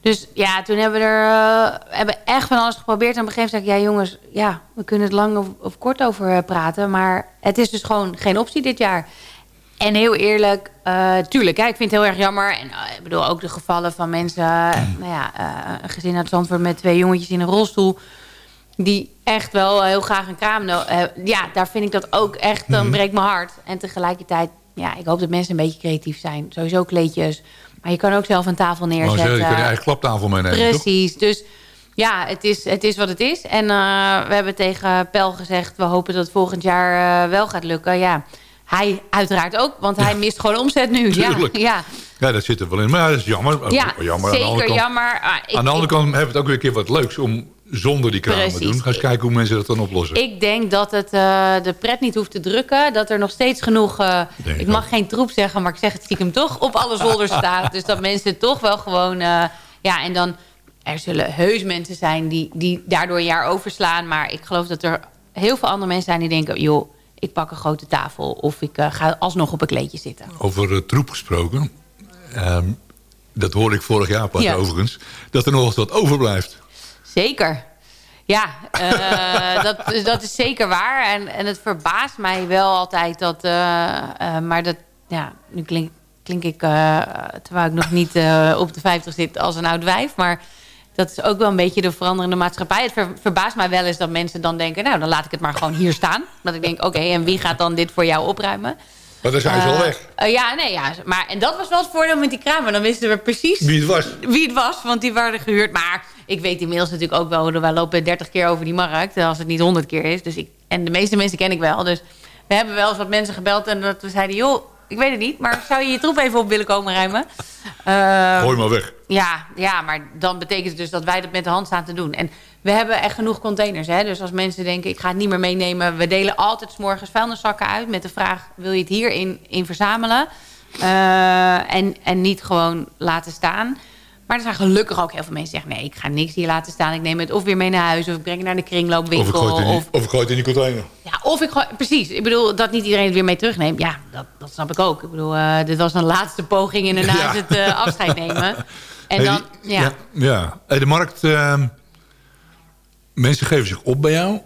Dus ja, toen hebben we er uh, hebben echt van alles geprobeerd. En op een gegeven moment zei ik, ja jongens, ja, we kunnen het lang of, of kort over uh, praten. Maar het is dus gewoon geen optie dit jaar. En heel eerlijk, uh, tuurlijk, hè, ik vind het heel erg jammer. En ik bedoel ook de gevallen van mensen... nou ja, een gezin uit Zandvoort met twee jongetjes in een rolstoel die echt wel heel graag een kraam... Uh, ja, daar vind ik dat ook echt... dan Mhm. breekt mijn hart. En tegelijkertijd, ja, ik hoop dat mensen een beetje creatief zijn. Sowieso kleedjes. Maar je kan ook zelf een tafel Maar neerzetten. je kan je eigen klaptafel meenemen, toch? Precies. Dus ja, het is, het is wat het is. En uh, we hebben tegen Pel gezegd... we hopen dat het volgend jaar uh, wel gaat lukken. Ja, hij uiteraard ook. Want hij mist gewoon omzet nu. Tuurlijk. Ja, ja. Ja, dat zit er wel in. Maar dat is jammer. Ja, jammer. zeker aan de andere kant, jammer. Ah, ik- aan de andere ik- kant hebben we het ook weer een keer wat leuks... om zonder die kramen te Precies. doen. Ga eens kijken hoe mensen dat dan oplossen. Ik denk dat het eh, de pret niet hoeft te drukken. Dat er nog steeds genoeg... eh, ik ik mag geen troep zeggen, maar ik zeg het stiekem toch... op alle zolders staat. Dus dat mensen toch wel gewoon... eh, ja, en dan... Er zullen heus mensen zijn die, die daardoor een jaar overslaan. Maar ik geloof dat er heel veel andere mensen zijn die denken... joh, ik pak een grote tafel. Of ik ga alsnog op een kleedje zitten. Over troep gesproken. Ehm, dat hoorde ik vorig jaar pas Ja. overigens. Dat er nog eens wat overblijft. Zeker. Ja, eh, dat, dat is zeker waar. En, en het verbaast mij wel altijd dat... eh, eh, maar dat, ja, nu klink, klink ik, terwijl ik nog niet op de 50 zit, als een oud wijf. Maar dat is ook wel een beetje de veranderende maatschappij. Het ver- verbaast mij wel eens dat mensen dan denken... nou, dan laat ik het maar gewoon hier staan. Dat ik denk, oké, en wie gaat dan dit voor jou opruimen? Maar dan zijn ze al Eh, weg. eh, ja, nee, ja. Maar, en dat was wel het voordeel met die kramen. Dan wisten we precies Wie het was. wie het was, want die waren gehuurd. Maar ik weet inmiddels natuurlijk ook wel... wij lopen 30 keer over die markt, als het niet 100 keer is. Dus ik, en de meeste mensen ken ik wel. Dus we hebben wel eens wat mensen gebeld en dat we zeiden... joh, ik weet het niet, maar zou je je troep even op willen komen ruimen? Eh, Gooi maar weg. ja, ja, maar dan betekent het dus dat wij dat met de hand staan te doen. En we hebben echt genoeg containers. Hè? Dus als mensen denken, ik ga het niet meer meenemen... we delen altijd 's morgens vuilniszakken uit met de vraag... wil je het hierin in verzamelen? Eh, en, en niet gewoon laten staan. Maar er zijn gelukkig ook heel veel mensen die zeggen... nee, ik ga niks hier laten staan. Ik neem het of weer mee naar huis... of ik breng het naar de Of kringloopwinkel. ik, gooi het in die, of, ik gooi het in die container. ja, of ik gewoon... Precies. Ik bedoel, dat niet iedereen het weer mee terugneemt. Ja, dat, dat snap ik ook. Ik bedoel, eh, dit was een laatste poging... en daarna Ja. is het eh, afscheid nemen. En Hey, dan... ja. ja. ja. Hey, de markt... ehm, mensen geven zich op bij jou.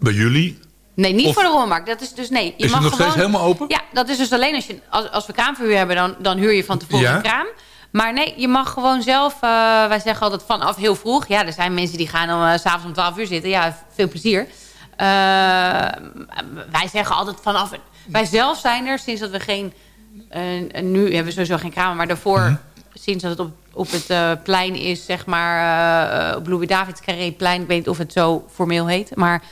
Bij jullie. Nee, niet Of- voor de rommelmarkt. Dat is dus nee. Je Is het nog gewoon, steeds helemaal open? Ja, dat is dus alleen als, je, als, als we kraamverhuur hebben, dan, dan huur je van tevoren Ja. een kraam. Maar nee, je mag gewoon zelf... eh, wij zeggen altijd vanaf heel vroeg. Ja, er zijn mensen die gaan om, eh, s s'avonds om 12 uur zitten. Ja, veel plezier. Eh, wij zeggen altijd vanaf... Wij zelf zijn er sinds dat we geen... nu hebben we sowieso geen kramen, maar daarvoor... Mhm. Sinds dat het op, op het eh, plein is, zeg maar... eh, op Louis Davids Carré-plein. Ik weet niet of het zo formeel heet. Maar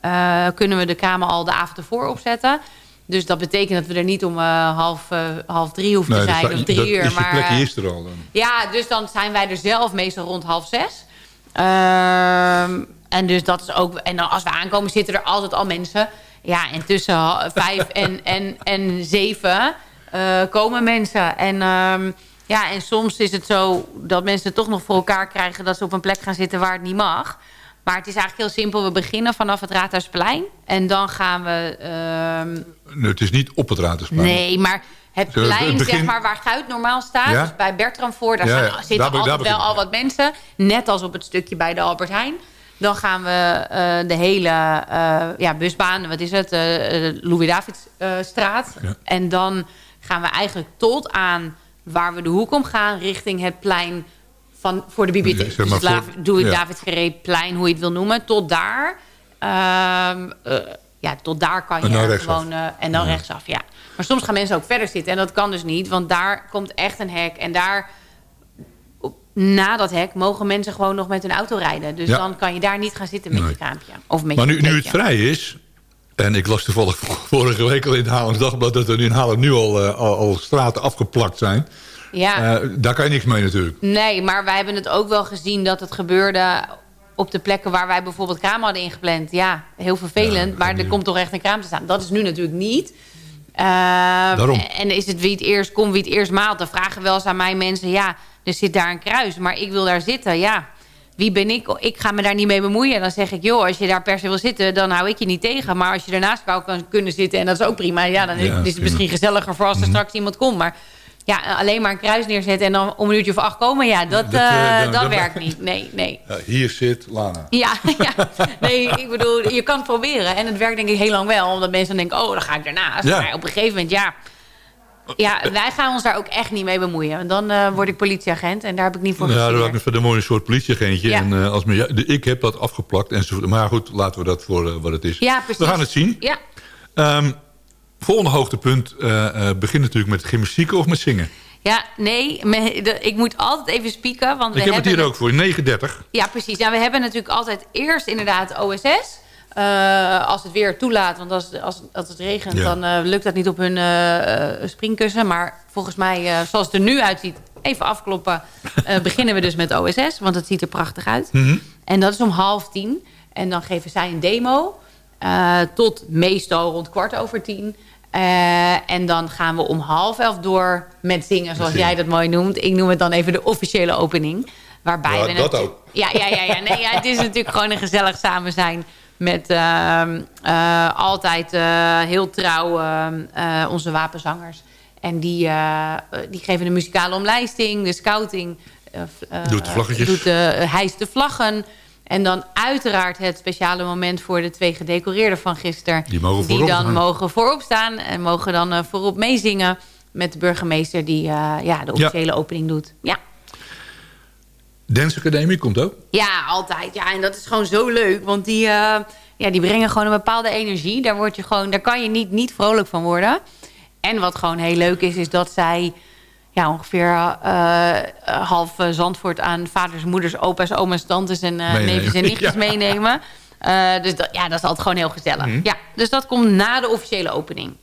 eh, kunnen we de kramen al de avond ervoor opzetten. Dus dat betekent dat we er niet om eh, half, eh, half drie hoeven te zijn. Of drie dat uur. is maar, plekje eh, is er al dan. ja, dus dan zijn wij er zelf meestal rond half zes. Ehm, en dus dat is ook. En dan als we aankomen, zitten er altijd al mensen. Ja, en tussen vijf en, en, en zeven eh, komen mensen. En, ehm, ja, en soms is het zo dat mensen het toch nog voor elkaar krijgen... dat ze op een plek gaan zitten waar het niet mag. Maar het is eigenlijk heel simpel. We beginnen vanaf het Raadhuisplein. En dan gaan we... ehm, Nee, het is niet op het Raadhuisplein. Nee, maar het plein, begin- zeg maar, waar Guit normaal staat... Ja? dus bij Bertram voor, daar Ja, staan- ja. zitten Daar altijd wel al wat mensen. Net als op het stukje bij de Albert Heijn. Dan gaan we eh, de hele eh, ja, busbaan, wat is het, eh, Louis-Davidsstraat. Ja. En dan gaan we eigenlijk tot aan waar we de hoek om gaan... richting het plein van, voor de bibliotheek. Ja, zeg maar dus het voor- doe het ja. Davids plein, hoe je het wil noemen. Tot daar, ehm, eh, ja, tot daar kan je En gewoon... eh, en dan Ja. rechtsaf, ja. Maar soms gaan mensen ook verder zitten. En dat kan dus niet, want daar komt echt een hek. En daar, na dat hek, mogen mensen gewoon nog met hun auto rijden. Dus Ja. dan kan je daar niet gaan zitten met Nee. je kraampje. Of met Maar je nu, nu het vrij is... En ik las toevallig vorige week al in het Haarlems Dagblad... dat er in Haarlem nu al, eh, al, al straten afgeplakt zijn. Ja. Eh, daar kan je niks mee natuurlijk. Nee, maar wij hebben het ook wel gezien dat het gebeurde op de plekken waar wij bijvoorbeeld kraam hadden ingepland. Ja, heel vervelend, maar er komt toch echt een kraam te staan. Dat is nu natuurlijk niet. Daarom. En is het wie het eerst komt, wie het eerst maalt. Dan vragen wel eens aan mij mensen, ja, er zit daar een kruis, maar ik wil daar zitten. Ja, wie ben ik? Ik ga me daar niet mee bemoeien. Dan zeg ik, joh, als je daar per se wil zitten, dan hou ik je niet tegen. Maar als je ernaast zou kan kunnen zitten, en dat is ook prima. Ja, dan is- Ja, is het prima. misschien gezelliger voor als er straks iemand komt. Maar ja, alleen maar een kruis neerzetten en dan om een uurtje of acht komen. Ja, dat, Dat, eh, eh, dat, dat- dat- werkt niet. Nee, nee. Ja, hier zit Lana. Ja, ja, nee, ik bedoel, je kan het proberen. En het werkt denk ik heel lang wel. Omdat mensen dan denken, oh, dan ga ik daarnaast. Ja. Maar op een gegeven moment, ja... Ja, wij gaan ons daar ook echt niet mee bemoeien. Dan eh, word ik politieagent en daar heb ik niet voor Ja, dat gestudeerd. was een mooie soort politieagentje. Ja. En, eh, als me, ja, de- ik heb dat afgeplakt. En maar goed, laten we dat voor eh, wat het is. Ja, precies. We gaan het zien. Ja, Ehm, volgende hoogtepunt begint natuurlijk met gymnastieken of met zingen. ja nee, ik moet altijd even spieken. Want we ik heb het hier ook voor, 9.30. Ja, precies. Ja, we hebben natuurlijk altijd eerst inderdaad OSS. Eh, als het weer toelaat, want als, als, als het regent... Ja. dan eh, lukt dat niet op hun eh, springkussen. Maar volgens mij, zoals het er nu uitziet... even afkloppen, beginnen we dus met OSS. Want het ziet er prachtig uit. Mhm. En dat is om half tien. En dan geven zij een demo. tot meestal rond kwart over tien. En dan gaan we om half elf door met zingen, zoals jij dat mooi noemt. Ik noem het dan even de officiële opening. Waarbij Ja, we dat ook. Ja, ja, ja, ja. Nee, ja, het is natuurlijk gewoon een gezellig samen zijn. Met ehm, eh, altijd eh, heel trouw ehm, eh, onze wapenzangers. En die, die geven de muzikale omlijsting, de scouting. Doet de vlaggetjes. Doet de, hijst de vlaggen. En dan uiteraard het speciale moment voor de twee gedecoreerden van gisteren. Die mogen Die voorop dan mogen voorop staan en mogen dan voorop meezingen. Met de burgemeester die ja, de officiële opening doet. Ja. Dance Academie komt ook. Ja, altijd. Ja, en dat is gewoon zo leuk. Want die, eh, ja, die brengen gewoon een bepaalde energie. Daar, word je gewoon, daar kan je niet, niet vrolijk van worden. En wat gewoon heel leuk is, is dat zij ja, ongeveer eh, half eh, Zandvoort aan vaders, moeders, opa's, oma's, tantes en Meenemen. neefjes en nichtjes Ja. meenemen. Dus dat, ja, dat is altijd gewoon heel gezellig. Mhm. Ja, dus dat komt na de officiële opening.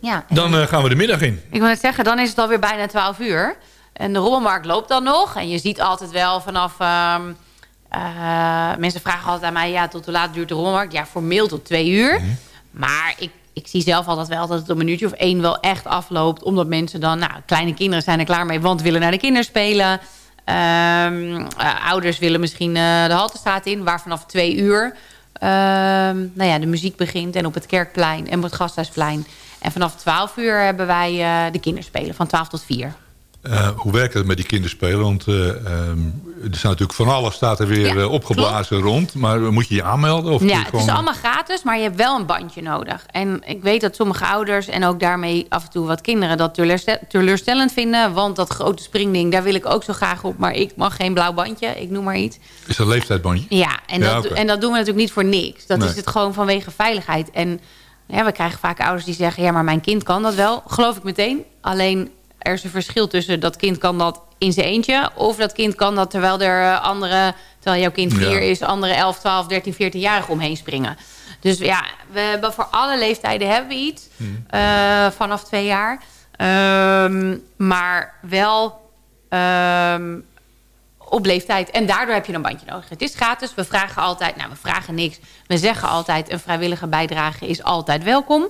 Ja, Dan gaan we de middag in. ik wil net zeggen, dan is het alweer bijna 12 uur. En de rommelmarkt loopt dan nog. En je ziet altijd wel vanaf... ehm, eh, mensen vragen altijd aan mij... ja, tot hoe laat duurt de rommelmarkt? Ja, formeel tot twee uur. Maar ik, ik zie zelf altijd wel dat het om een uurtje of één wel echt afloopt. Omdat mensen dan... Nou, kleine kinderen zijn er klaar mee, want willen naar de kinderspelen. Eh, ouders willen misschien eh, de Haltestraat in... waar vanaf twee uur ehm, nou ja, de muziek begint. En op het Kerkplein en op het Gasthuisplein. En vanaf 12 uur hebben wij eh, de kinderspelen van 12 tot 4. Eh, hoe werkt het met die kinderspelen? Want eh, ehm, er staat natuurlijk van alles staat er weer Ja, eh, opgeblazen rond. Maar moet je je aanmelden? Of Ja, het gewoon... is allemaal gratis, maar je hebt wel een bandje nodig. En ik weet dat sommige ouders en ook daarmee af en toe wat kinderen... dat teleurstel- teleurstellend vinden. Want dat grote springding, daar wil ik ook zo graag op. Maar ik mag geen blauw bandje, ik noem maar iets. Is dat een leeftijdbandje? Ja, en, Ja, dat, en dat doen we natuurlijk niet voor niks. Dat Nee. is het gewoon vanwege veiligheid. En ja, we krijgen vaak ouders die zeggen... ja, maar mijn kind kan dat wel. Geloof ik meteen. Alleen er is een verschil tussen dat kind kan dat in zijn eentje... of dat kind kan dat terwijl er eh, andere... terwijl jouw kind vier Ja. is... andere 11, 12, 13, 14-jarigen omheen springen. Dus ja, we hebben voor alle leeftijden hebben we iets. eh, vanaf twee jaar. Ehm, maar wel... ehm, op leeftijd. En daardoor heb je een bandje nodig. Het is gratis. We vragen altijd... Nou, we vragen niks. We zeggen altijd... een vrijwillige bijdrage is altijd welkom.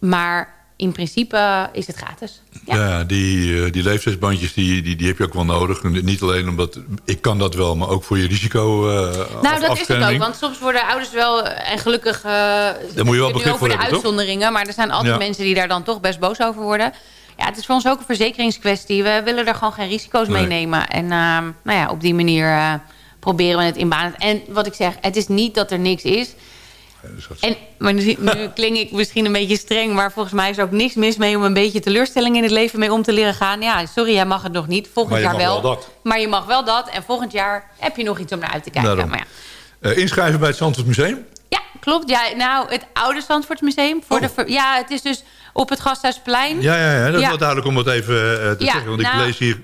Maar in principe is het gratis. Ja, die, eh, die leeftijdsbandjes die, die, die heb je ook wel nodig. Niet alleen omdat, ik kan dat wel, maar ook voor je risico eh, Nou, dat is het ook. Want soms worden ouders wel... En gelukkig... eh Daar moet je wel begrip voor de hebben, toch? uitzonderingen. Maar er zijn altijd Ja. mensen die daar dan toch best boos over worden. Ja, het is voor ons ook een verzekeringskwestie. We willen er gewoon geen risico's mee Nee. nemen. En ehm, nou ja, op die manier... eh, proberen we het in banen. En wat ik zeg, het is niet dat er niks is. En, maar nu, nu klink ik misschien een beetje streng... maar volgens mij is er ook niks mis mee... om een beetje teleurstelling in het leven mee om te leren gaan. Ja, sorry, jij mag het nog niet. Volgend jaar wel. wel dat. Maar je mag wel dat. En volgend jaar heb je nog iets om naar uit te kijken. Daarom. Maar ja. Eh, inschrijven bij het Zandvoort Museum? Ja, klopt. Ja, nou, het oude Zandvoortsmuseum. Voor de ver- ja, het is dus op het Gasthuisplein. Oh. Ja, ja, ja. dat is Ja. wel duidelijk om het even eh, te Ja, zeggen. Want ik nou, lees hier...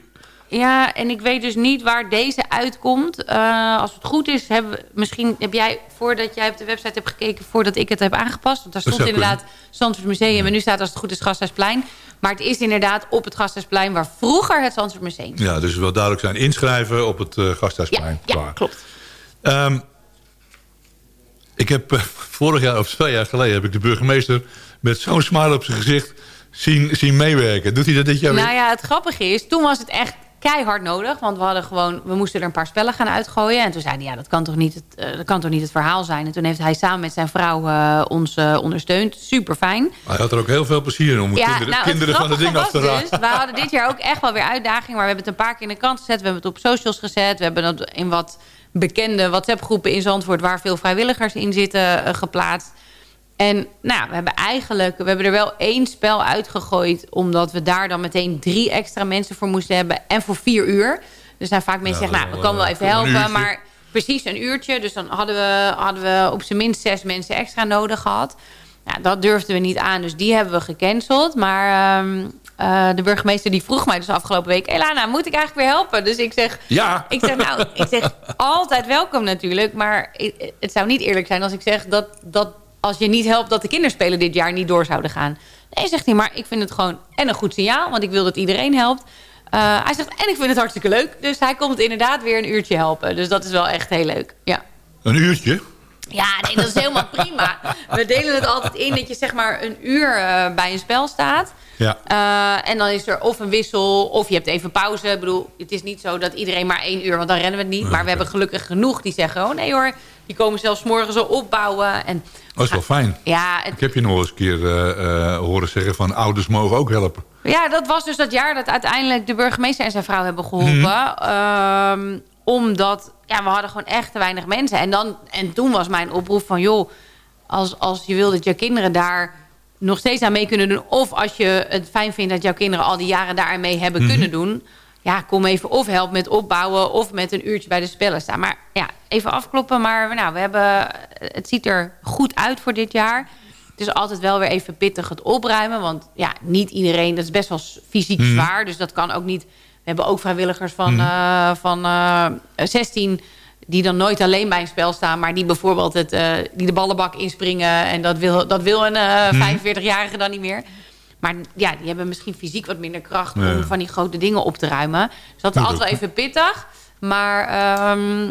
Ja, en ik weet dus niet waar deze uitkomt. Eh, als het goed is, hebben misschien heb jij, voordat jij op de website hebt gekeken... voordat ik het heb aangepast. Want daar stond inderdaad Zandvoort Museum. En nu staat als het goed is Gasthuisplein. Maar het is inderdaad op het Gasthuisplein... waar vroeger het Zandvoort Museum Ja, dus wil duidelijk zijn. Inschrijven op het eh Gasthuisplein. Ja, klopt. Ehm, ik heb eh, vorig jaar of twee jaar geleden... heb ik de burgemeester met zo'n smile op zijn gezicht zien, zien meewerken. Doet hij dat dit jaar Nou weer? ja, het grappige is, toen was het echt keihard nodig. Want we hadden gewoon, we moesten er een paar spellen gaan uitgooien. En toen zei hij, ja, dat kan toch niet het, eh, dat kan toch niet het verhaal zijn. En toen heeft hij samen met zijn vrouw eh, ons eh, ondersteund. Super fijn. Hij had er ook heel veel plezier in om kinderen, nou, kinderen het van de ding af te grappige raken. Dus, we hadden dit jaar ook echt wel weer uitdagingen. Maar we hebben het een paar keer in de krant gezet. We hebben het op socials gezet. We hebben het in wat bekende WhatsApp-groepen in Zandvoort... waar veel vrijwilligers in zitten, geplaatst. En nou, we hebben eigenlijk we hebben er wel één spel uitgegooid... omdat we daar dan meteen drie extra mensen voor moesten hebben... en voor vier uur. Dus zijn vaak mensen Ja, zeggen, nou, we komen wel eh, even helpen... uurtje. maar precies een uurtje. Dus dan hadden we, hadden we op zijn minst zes mensen extra nodig gehad. Nou, dat durfden we niet aan, dus die hebben we gecanceld. Maar ehm, eh, de burgemeester die vroeg mij dus afgelopen week... Elana, moet ik eigenlijk weer helpen? Dus ik zeg, Ja. ik zeg, nou, ik zeg altijd welkom natuurlijk. Maar het zou niet eerlijk zijn als ik zeg dat, dat als je niet helpt... dat de kinderspelen dit jaar niet door zouden gaan. Nee, zegt hij, maar ik vind het gewoon en een goed signaal. Want ik wil dat iedereen helpt. Eh, hij zegt, en ik vind het hartstikke leuk. Dus hij komt inderdaad weer een uurtje helpen. Dus dat is wel echt heel leuk, ja. Een uurtje? Ja, nee, dat is helemaal prima. We delen het altijd in dat je zeg maar een uur eh, bij een spel staat. Ja. Eh, en dan is er of een wissel of je hebt even pauze. Ik bedoel, het is niet zo dat iedereen maar één uur, want dan rennen we het niet. Maar we hebben gelukkig genoeg die zeggen, oh nee hoor, die komen zelfs morgen zo opbouwen. En Dat is wel fijn. ja, het, Ik heb je nog eens een keer eh, eh, horen zeggen van ouders mogen ook helpen. Ja, dat was dus dat jaar dat uiteindelijk de burgemeester en zijn vrouw hebben geholpen. Mhm. Ehm, omdat, ja, we hadden gewoon echt te weinig mensen. En, dan, en toen was mijn oproep van, joh, als, als je wil dat je kinderen daar nog steeds aan mee kunnen doen... of als je het fijn vindt dat jouw kinderen al die jaren daar aan mee hebben Mhm. kunnen doen... ja, kom even of help met opbouwen of met een uurtje bij de spellen staan. Maar ja, even afkloppen. Maar nou, we hebben, het ziet er goed uit voor dit jaar... Het is altijd wel weer even pittig het opruimen. Want ja, niet iedereen, dat is best wel fysiek Mhm. zwaar. Dus dat kan ook niet. We hebben ook vrijwilligers van, Mhm. eh, van eh, 16 die dan nooit alleen bij een spel staan... maar die bijvoorbeeld het, eh, die de ballenbak inspringen... en dat wil, dat wil een eh, Mhm. 45-jarige dan niet meer. Maar ja, die hebben misschien fysiek wat minder kracht... Ja. om van die grote dingen op te ruimen. Dus dat is altijd wel dat- even pittig. Maar ehm,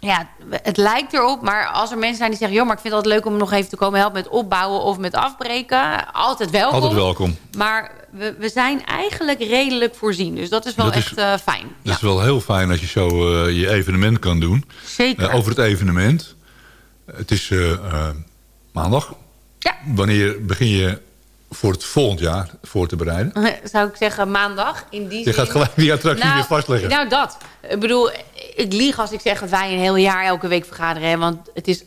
ja, het lijkt erop. Maar als er mensen zijn die zeggen... joh, maar ik vind het altijd leuk om nog even te komen helpen met opbouwen of met afbreken. Altijd welkom. Altijd welkom. Maar we, we zijn eigenlijk redelijk voorzien. Dus dat is wel Dat is- echt eh, fijn. Het is wel heel fijn als je zo eh, je evenement kan doen. Zeker. Eh, over het evenement. Het is maandag. Ja. Wanneer begin je voor het volgend jaar voor te bereiden? Zou ik zeggen maandag. In die Je zin. gaat gelijk die attractie Nou, weer vastleggen. Nou, dat. Ik bedoel, ik lieg als ik zeg dat wij een heel jaar elke week vergaderen. hè, Want het is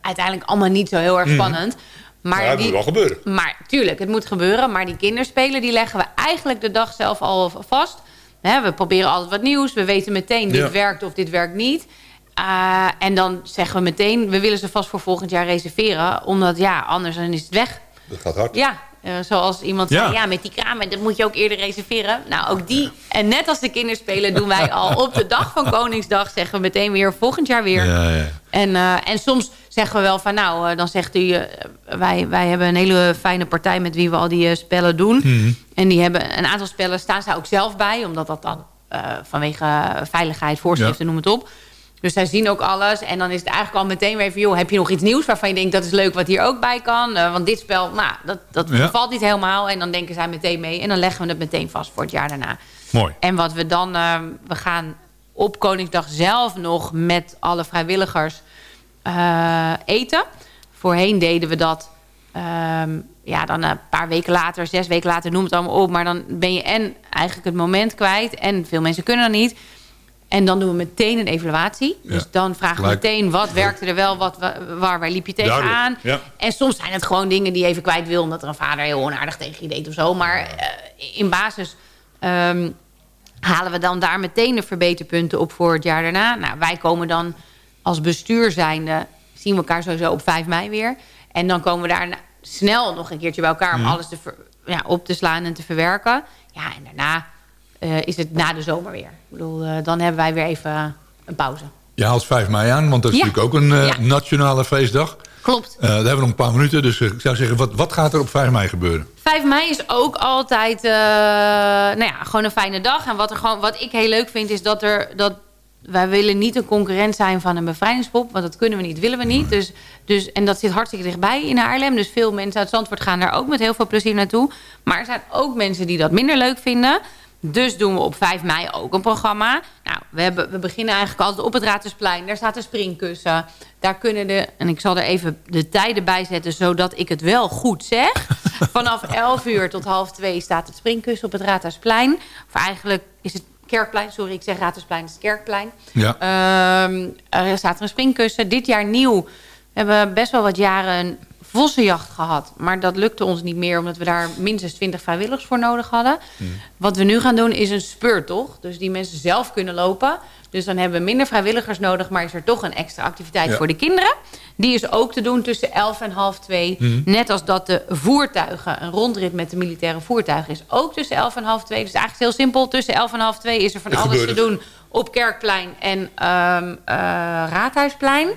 uiteindelijk allemaal niet zo heel erg Mhm. spannend. Maar Ja, het die, moet wel gebeuren. Maar tuurlijk, het moet gebeuren. Maar die kinderspelen, die leggen we eigenlijk de dag zelf al vast. Hè, we proberen altijd wat nieuws. We weten meteen, dit Ja. werkt of dit werkt niet. Uh, en dan zeggen we meteen, we willen ze vast voor volgend jaar reserveren. Omdat ja, anders dan is het weg. Dat gaat hard. Ja, zoals iemand Ja. zei, ja, met die kramen, dat moet je ook eerder reserveren. Nou, ook die, en net als de kinderspelen doen wij al op de dag van Koningsdag... zeggen we meteen weer, volgend jaar weer. Ja, ja. En, uh, en soms zeggen we wel van, nou, uh, dan zegt u... wij, wij hebben een hele fijne partij met wie we al die spellen doen. Hmm. En die hebben een aantal spellen, staan ze ook zelf bij... omdat dat dan vanwege veiligheid, voorschriften, noem het op... Dus zij zien ook alles. En dan is het eigenlijk al meteen weer van... joh, heb je nog iets nieuws waarvan je denkt... dat is leuk wat hier ook bij kan? Uh, want dit spel, nou, dat, dat Ja. valt niet helemaal. En dan denken zij meteen mee. En dan leggen we het meteen vast voor het jaar daarna. Mooi. En wat we dan... Uh, we gaan op Koningsdag zelf nog met alle vrijwilligers uh, eten. Voorheen deden we dat... Um, ja, dan een paar weken later, zes weken later, noem het allemaal op. Maar dan ben je en eigenlijk het moment kwijt. En veel mensen kunnen dat niet. En dan doen we meteen een evaluatie. Dus Ja. dan vragen we meteen wat werkte er wel, wat, wa- waar, waar liep je tegenaan. Ja. En soms zijn het gewoon dingen die je even kwijt wil... omdat er een vader heel onaardig tegen je deed of zo. Maar eh, in basis ehm, halen we dan daar meteen de verbeterpunten op voor het jaar daarna. Nou, wij komen dan als bestuur zijnde... zien we elkaar sowieso op 5 mei weer. En dan komen we daar snel nog een keertje bij elkaar... om Mhm. alles te ver- ja, op te slaan en te verwerken. Ja, en daarna is het na de zomer weer. Ik bedoel, eh, dan hebben wij weer even een pauze. Je haalt 5 mei aan, want dat is Ja. natuurlijk ook een eh, Ja. nationale feestdag. Klopt. Eh, daar hebben we nog een paar minuten, dus eh, ik zou zeggen, wat, wat gaat er op 5 mei gebeuren? 5 mei is ook altijd eh, nou ja, gewoon een fijne dag. En wat, er gewoon, wat ik heel leuk vind is dat er... Dat, wij willen niet een concurrent zijn van een bevrijdingspop. Want dat kunnen we niet, willen we niet. Dus, dus, en dat zit hartstikke dichtbij in Haarlem. Dus veel mensen uit Zandvoort gaan daar ook met heel veel plezier naartoe. Maar er zijn ook mensen die dat minder leuk vinden. Dus doen we op 5 mei ook een programma. Nou, we, hebben, we beginnen eigenlijk altijd op het Raadhuisplein. Daar staat een springkussen. Daar kunnen de... En ik zal er even de tijden bij zetten... zodat ik het wel goed zeg. Vanaf 11 uur tot half 2 staat het springkussen op het Raadhuisplein. Of eigenlijk is het Kerkplein. Sorry, ik zeg Raadhuisplein, het is Kerkplein. Ja. Ehm, er staat er een springkussen. Dit jaar nieuw. We hebben best wel wat jaren vossenjacht gehad. Maar dat lukte ons niet meer... omdat we daar minstens 20 vrijwilligers voor nodig hadden. Wat we nu gaan doen is een speurtocht. Dus die mensen zelf kunnen lopen. Dus dan hebben we minder vrijwilligers nodig... maar is er toch een extra activiteit Ja. voor de kinderen. Die is ook te doen tussen 11 en half 2. Mhm. Net als dat de voertuigen, een rondrit met de militaire voertuigen... is ook tussen 11 en half 2. Dus eigenlijk heel simpel. Tussen 11 en half 2 is er van alles te doen... op Kerkplein en ehm, eh, Raadhuisplein.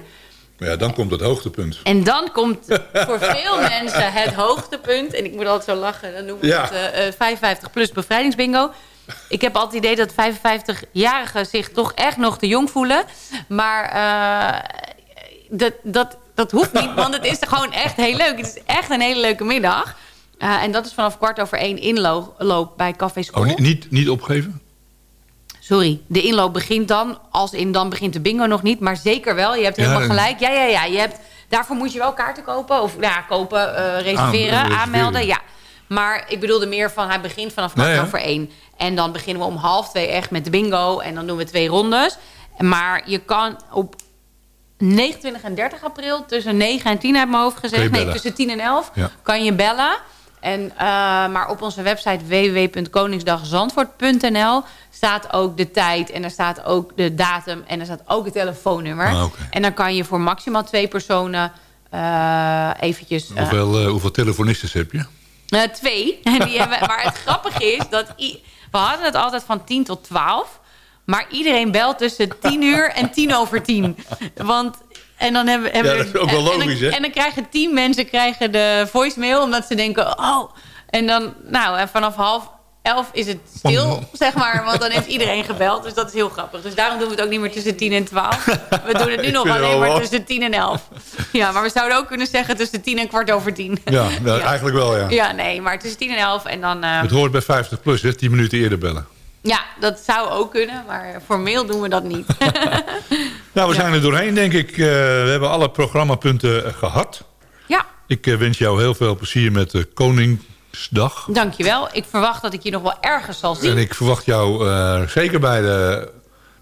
Maar ja, dan komt het hoogtepunt. En dan komt voor veel mensen het hoogtepunt. En ik moet altijd zo lachen. Dan noemen we Ja. het eh, eh, 55 plus bevrijdingsbingo. Ik heb altijd het idee dat 55-jarigen zich toch echt nog te jong voelen. Maar eh, dat, dat, dat hoeft niet, want het is gewoon echt heel leuk. Het is echt een hele leuke middag. Eh, en dat is vanaf kwart over één inloop bij Café School. Oh, niet, niet opgeven? Sorry, de inloop begint dan. Als in dan begint de bingo nog niet. Maar zeker wel. Je hebt helemaal gelijk. Ja, ja, ja. Je hebt, daarvoor moet je wel kaarten kopen. Of ja, kopen, eh, reserveren, Aan- reserveren. aanmelden. Ja. Maar ik bedoelde meer van hij begint vanaf kwart ja. over één. En dan beginnen we om half twee echt met de bingo. En dan doen we twee rondes. Maar je kan op 29 en 30 april tussen 9 en 10 uit mijn hoofd je gezegd. Nee, tussen 10 en 11 Ja. kan je bellen. En, eh, maar op onze website www.koningsdagzandvoort.nl staat ook de tijd en er staat ook de datum en er staat ook het telefoonnummer. Ah. En dan kan je voor maximaal twee personen eh, eventjes... eh, Hoeveel, hoeveel telefonisten heb je? twee. Die hebben, maar het grappige is dat... we hadden het altijd van 10 tot 12. Maar iedereen belt tussen 10 uur en 10 over 10. Want... En dan hebben, hebben Ja, dat is ook wel en- en dan- logisch, hè? En dan krijgen 10 mensen krijgen de voicemail... omdat ze denken, oh... En dan, nou, en vanaf half elf is het stil, zeg maar. Want dan heeft iedereen gebeld. Dus dat is heel grappig. Dus daarom doen we het ook niet meer tussen 10 en 12. We doen het nu nog alleen maar tussen 10 en 11. Ja, maar we zouden ook kunnen zeggen tussen 10 en kwart over 10. Ja, nou, eigenlijk wel, ja. Ja, nee, maar tussen 10 en 11 en dan... eh, Het hoort bij 50 plus, hè? 10 minuten eerder bellen. ja, dat zou ook kunnen, maar formeel doen we dat niet. Nou, we zijn er doorheen, denk ik. Eh, we hebben alle programmapunten eh, gehad. ja, Ik eh, wens jou heel veel plezier met de Koningsdag. dankjewel. Ik verwacht dat ik je nog wel ergens zal zien. En ik verwacht jou zeker bij, de,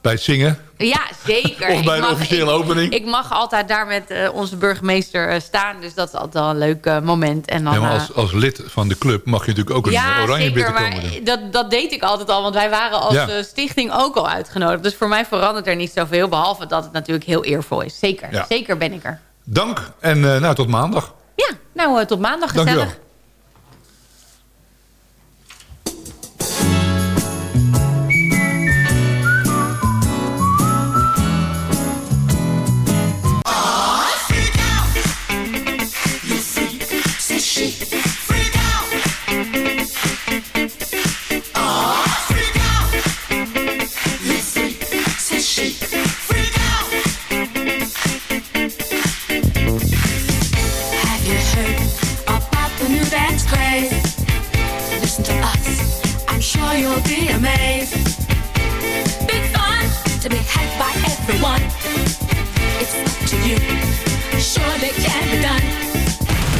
bij het zingen. Ja, zeker. Of bij Ik de mag- officiële ik- opening. Ik mag altijd daar met eh, onze burgemeester eh, staan, dus dat is altijd wel een leuk eh, moment. En dan, Ja, maar als, als lid van de club mag je natuurlijk ook een ja, oranje zeker, bitter maar komen doen. dat, dat deed ik altijd al, want wij waren als Ja. eh, stichting ook al uitgenodigd. Dus voor mij verandert er niet zoveel, behalve dat het natuurlijk heel eervol is. Zeker, Ja. zeker ben ik er. Dank en eh, nou, tot maandag. Ja, nou, eh, tot maandag gezellig. It's up to you, surely can be done.